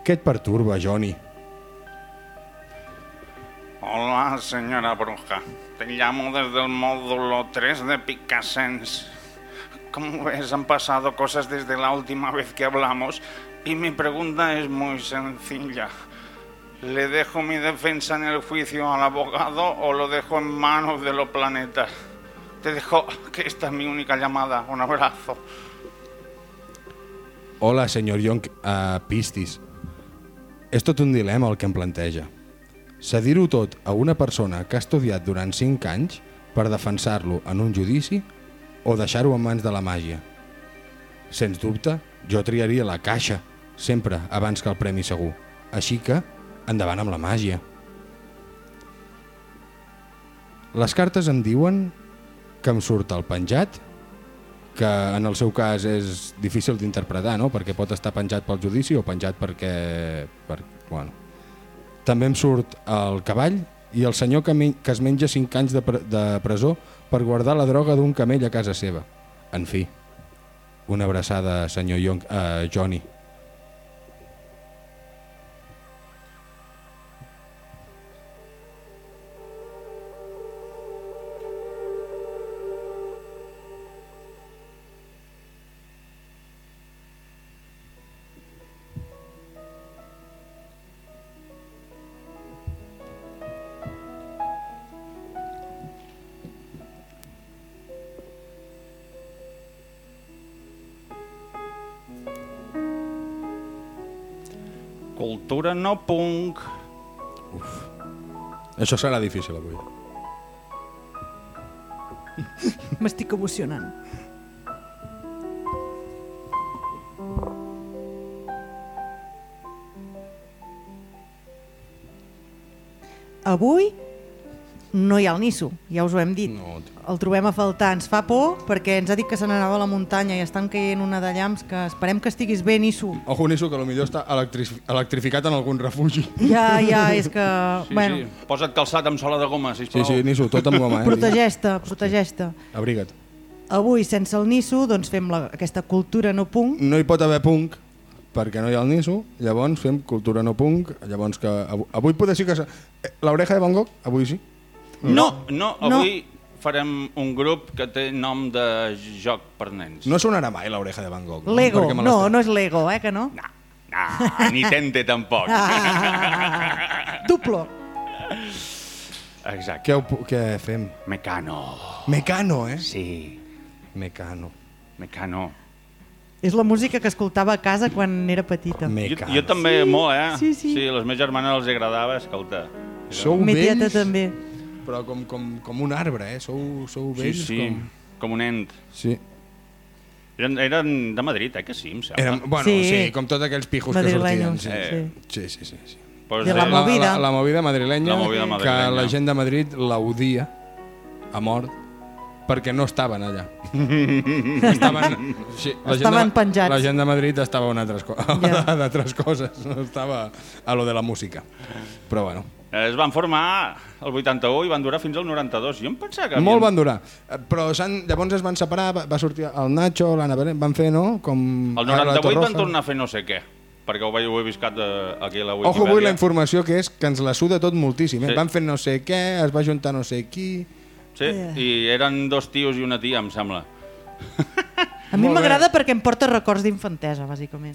Què et perturba, Johnny? Hola, señora bruja. Te llamo desde el módulo 3 de Picassens. Como ves, [LAUGHS] han pasado cosas desde la última vez que hablamos y mi pregunta es muy sencilla. ¿Le dejo mi defensa en el juicio al abogado o lo dejo en manos de los planetas? Te dejo [LAUGHS] que esta es mi única llamada. Un abrazo. Hola, senyor Young uh, Pistis. És tot un dilema el que em planteja. Cedir-ho tot a una persona que ha estudiat durant 5 anys per defensar-lo en un judici o deixar-ho en mans de la màgia? Sens dubte, jo triaria la caixa, sempre abans que el premi segur. Així que, endavant amb la màgia. Les cartes em diuen que em surt el penjat, que en el seu cas és difícil d'interpretar, no? perquè pot estar penjat pel judici o penjat perquè... Per, bueno. També em surt el cavall i el senyor que, que es menja 5 anys de, pre de presó per guardar la droga d'un camell a casa seva. En fi, una abraçada, senyor Young, uh, Johnny. Cultura no punk. Això serà difícil avui. [LAUGHS] M'estic emocionant. Avui no hi ha el Nisso, ja us ho hem dit. No. El trobem a faltar. Ens fa por perquè ens ha dit que se n'anava a la muntanya i estan caient una de llamps que esperem que estiguis bé, Nisso. Ojo, Nisso, que potser està electric electrificat en algun refugi. Ja, ja, [LAUGHS] és que... Sí, bueno, sí. Posa't calçat amb sola de goma, Sí, sisplau. sí, Nisso, tot amb goma, eh? protegeix-te, protegeix-te. Abriga't. Avui, sense el Nisso, doncs fem la, aquesta cultura no punk. No hi pot haver punk, perquè no hi ha el Nisso, llavors fem cultura no punk, llavors que... Avui, avui poder sí que... eh, L'oreja de Van Gogh, avui sí. No, no, avui farem un grup que té nom de joc per nens. No sonarà mai l'oreja de Van Gogh. no? Lego, no, l'estem- no és Lego, eh, que no? Ah, ni tente tampoc. Ah, duplo. Exacte. Què, ho- què fem? Mecano. Mecano, eh? Sí, Mecano. Mecano. És la música que escoltava a casa quan era petita. Jo, Mecano. jo també molt, eh? Sí, sí. Sí, a les meves germanes els agradava, escolta. Sou Mi tieta vells, també. Però com, com, com un arbre, eh? Sou, sou Sí, vells sí, com... com un ent. Sí. Eren, eren de Madrid, eh, que sí, em sembla. Érem, bueno, sí. Sí. sí, com tots aquells pijos que sortien. Sí. sí. Sí, sí, sí. sí. Pues, de la eh, movida. La, la, la movida madrilenya, La movida madrilenya. que la gent de Madrid l'odia a mort perquè no estaven allà. [LAUGHS] estaven, sí, la gent Estaven de, penjats. La gent de Madrid estava en [LAUGHS] altres, co Ja. d'altres coses, no estava a lo de la música. Però bueno, Es van formar el 81 i van durar fins al 92. Jo em pensava que... molt havien- van durar. Eh, Però s'han- llavors es van separar, va, va sortir el Nacho, l'Anna Belén, van fer, no? Com El Carla 98 van tornar a fer no sé què, perquè ho, vaig, ho he viscat eh, aquí a la Ojo Wikipedia. avui la informació que és que ens la suda tot moltíssim. Eh? Sí. Van fer no sé què, es va juntar no sé qui... Sí, i eren dos tios i una tia, em sembla. A mi Molt m'agrada perquè em porta records d'infantesa, bàsicament.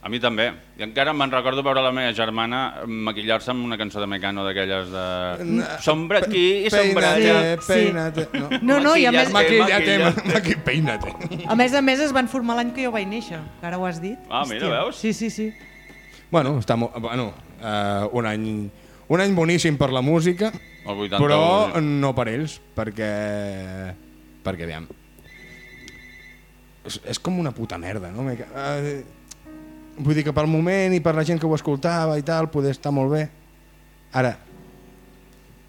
A mi també. I encara me'n recordo veure la meva germana maquillar-se amb una cançó de Mecano d'aquelles de... Sombra aquí i sombra allà. Peina't, Sí. No. No, no, i a més, Maquillate. Maquillate, maqui, peina't. a més a més es van formar l'any que jo vaig néixer, que ara ho has dit. Ah, mira, veus? Sí, sí, sí. Bueno, està mo... bueno uh, un, any, un any boníssim per la música, El 81. però no per ells, perquè... Perquè, aviam... És, és com una puta merda, no? Me... Uh, vull dir que pel moment i per la gent que ho escoltava i tal, poder estar molt bé. Ara,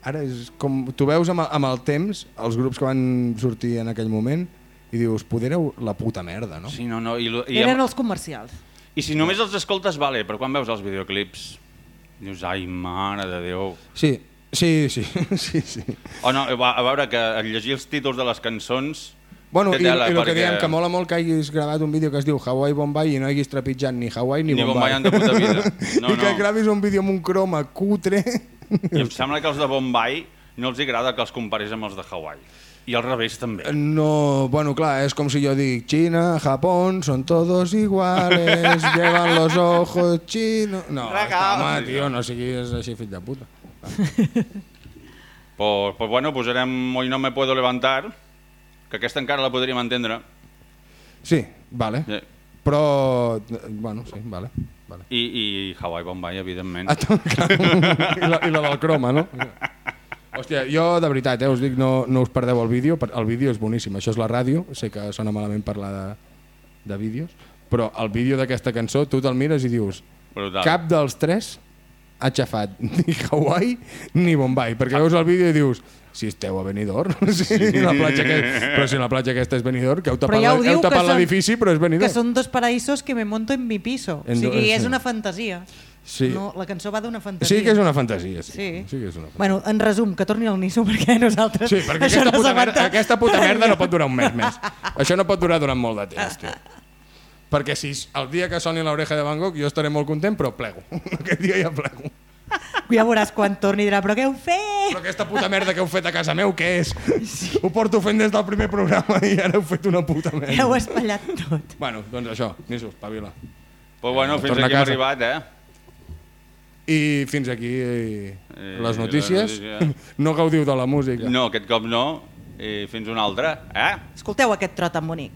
ara és com... Tu veus amb, amb el temps els grups que van sortir en aquell moment i dius, poder la puta merda, no? Sí, no, no. I, i, Eren els comercials. I si només els escoltes, vale, però quan veus els videoclips, dius, ai, mare de Déu. Sí, sí, sí, [LAUGHS] sí, sí. O no, a veure, que llegir els títols de les cançons... Bueno, i, tela, i el que diem, que mola molt que hagis gravat un vídeo que es diu Hawaii Bombay i no hagis trepitjat ni Hawaii ni, Ni Bombay de puta vida. [LAUGHS] No, I que no. gravis un vídeo amb un croma cutre. I em sembla que els de Bombay no els agrada que els comparis amb els de Hawaii. I al revés també. No, bueno, clar, és com si jo dic China, Japón, son todos iguales, [LAUGHS] llevan los ojos chinos... No, home, tio, no siguis així fill de puta. Pues, pues bueno, posarem Hoy no me puedo levantar, que aquesta encara la podríem entendre. Sí, vale. Sí. Però, bueno, sí, vale. vale. I, i Hawaii Bombay, evidentment. Ah. I, la, I la del croma, no? Hòstia, jo de veritat, eh, us dic, no, no us perdeu el vídeo, el vídeo és boníssim, això és la ràdio, sé que sona malament parlar de, de vídeos, però el vídeo d'aquesta cançó tu te'l mires i dius Brutal. cap dels tres ha xafat ni Hawaii ni Bombay, perquè veus el vídeo i dius si esteu a Benidorm, [LAUGHS] sí, la platja que... però si la platja aquesta és Benidorm, que heu tapat, ja heu que tapat l'edifici, però és Que Benidorm. són dos paraïsos que me monto en mi piso. En o sigui, és sí. una fantasia. Sí. No, la cançó va d'una fantasia. Sí que és una fantasia, sí. Sí. sí que és una fantasia. Bueno, en resum, que torni al Niso perquè nosaltres... Sí, perquè això aquesta no puta, merda, aquesta puta merda no pot durar un mes més. [LAUGHS] Això no pot durar durant molt de temps, tio. Perquè si el dia que soni l'oreja de Van Gogh jo estaré molt content, però plego. [LAUGHS] Aquest dia ja plego. Ja veuràs quan torni i dirà, però què heu fet? Però aquesta puta merda que heu fet a casa meu, què és? Ho porto fent des del primer programa i ara heu fet una puta merda. Ja ho has espatllat tot. Bueno, doncs això, Niso, espavila. Pues bueno, fins Torna aquí hem arribat, eh? I fins aquí eh, les notícies. notícia. No gaudiu de la música. No, aquest cop no. I fins una altra, eh? Escolteu aquest trot tan bonic.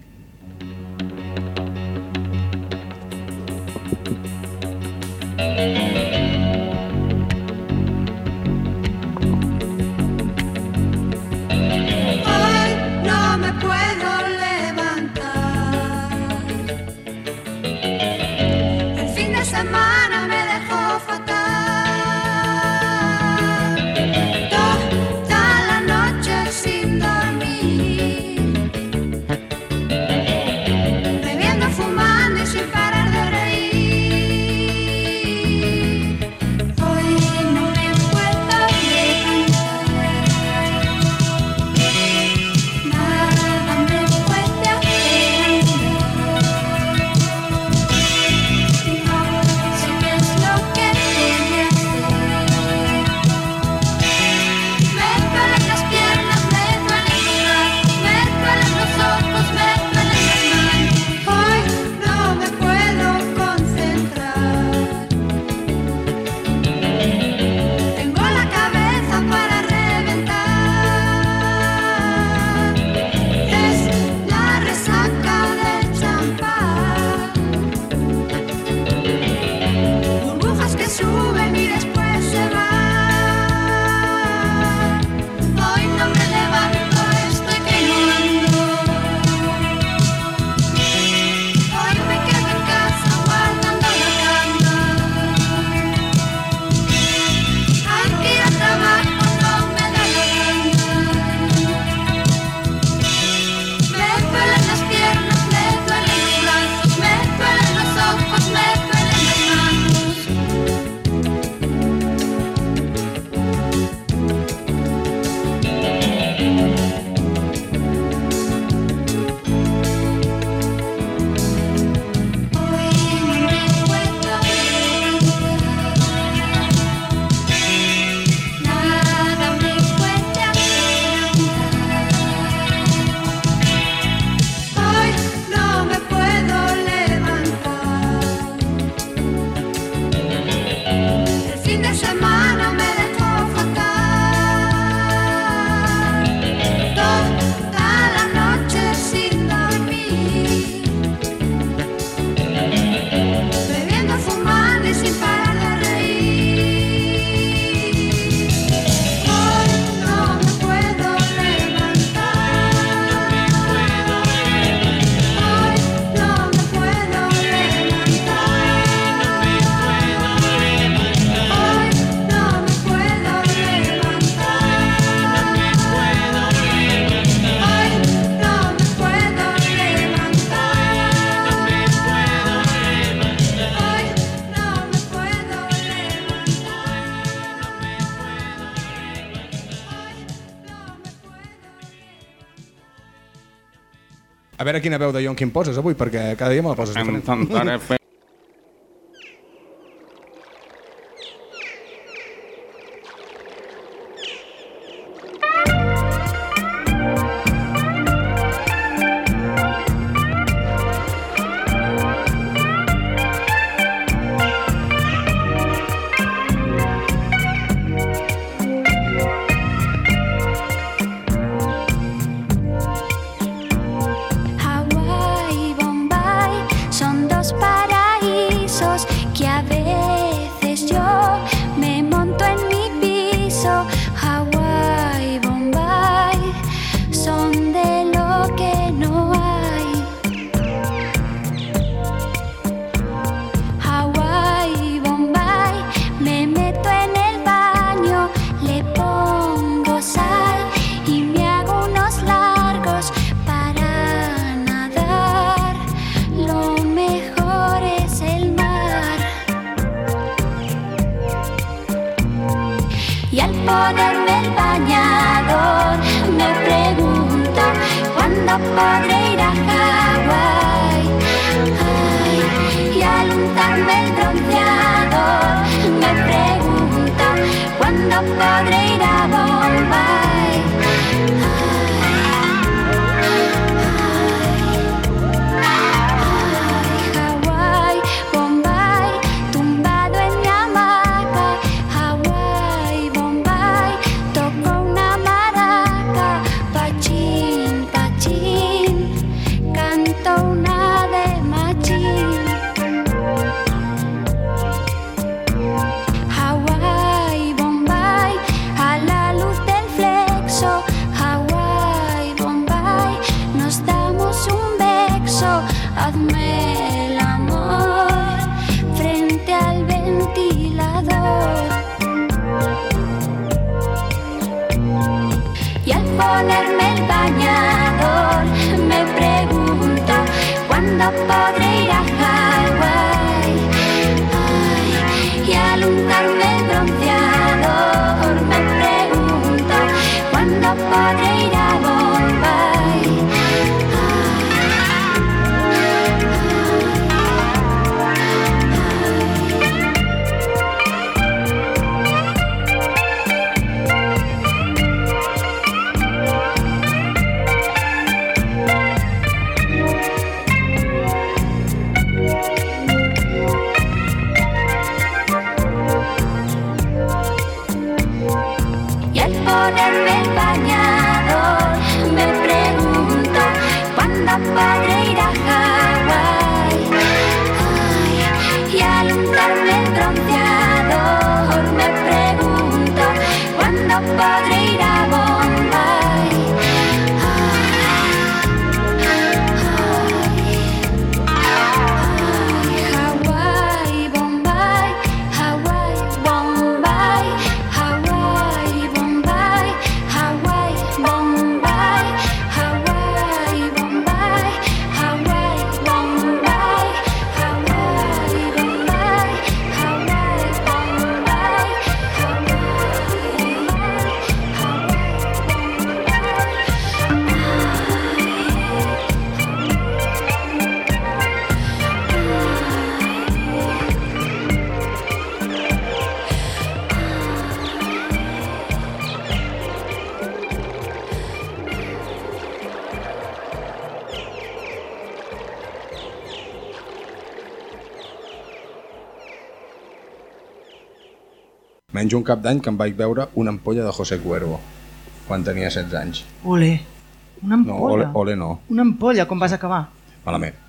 veure quina veu de Yonkin poses avui, perquè cada dia me la poses diferent. menys un cap d'any que em vaig veure una ampolla de José Cuervo, quan tenia 16 anys. Ole, una ampolla? No, ole, ole no. Una ampolla, com vas acabar? Malament.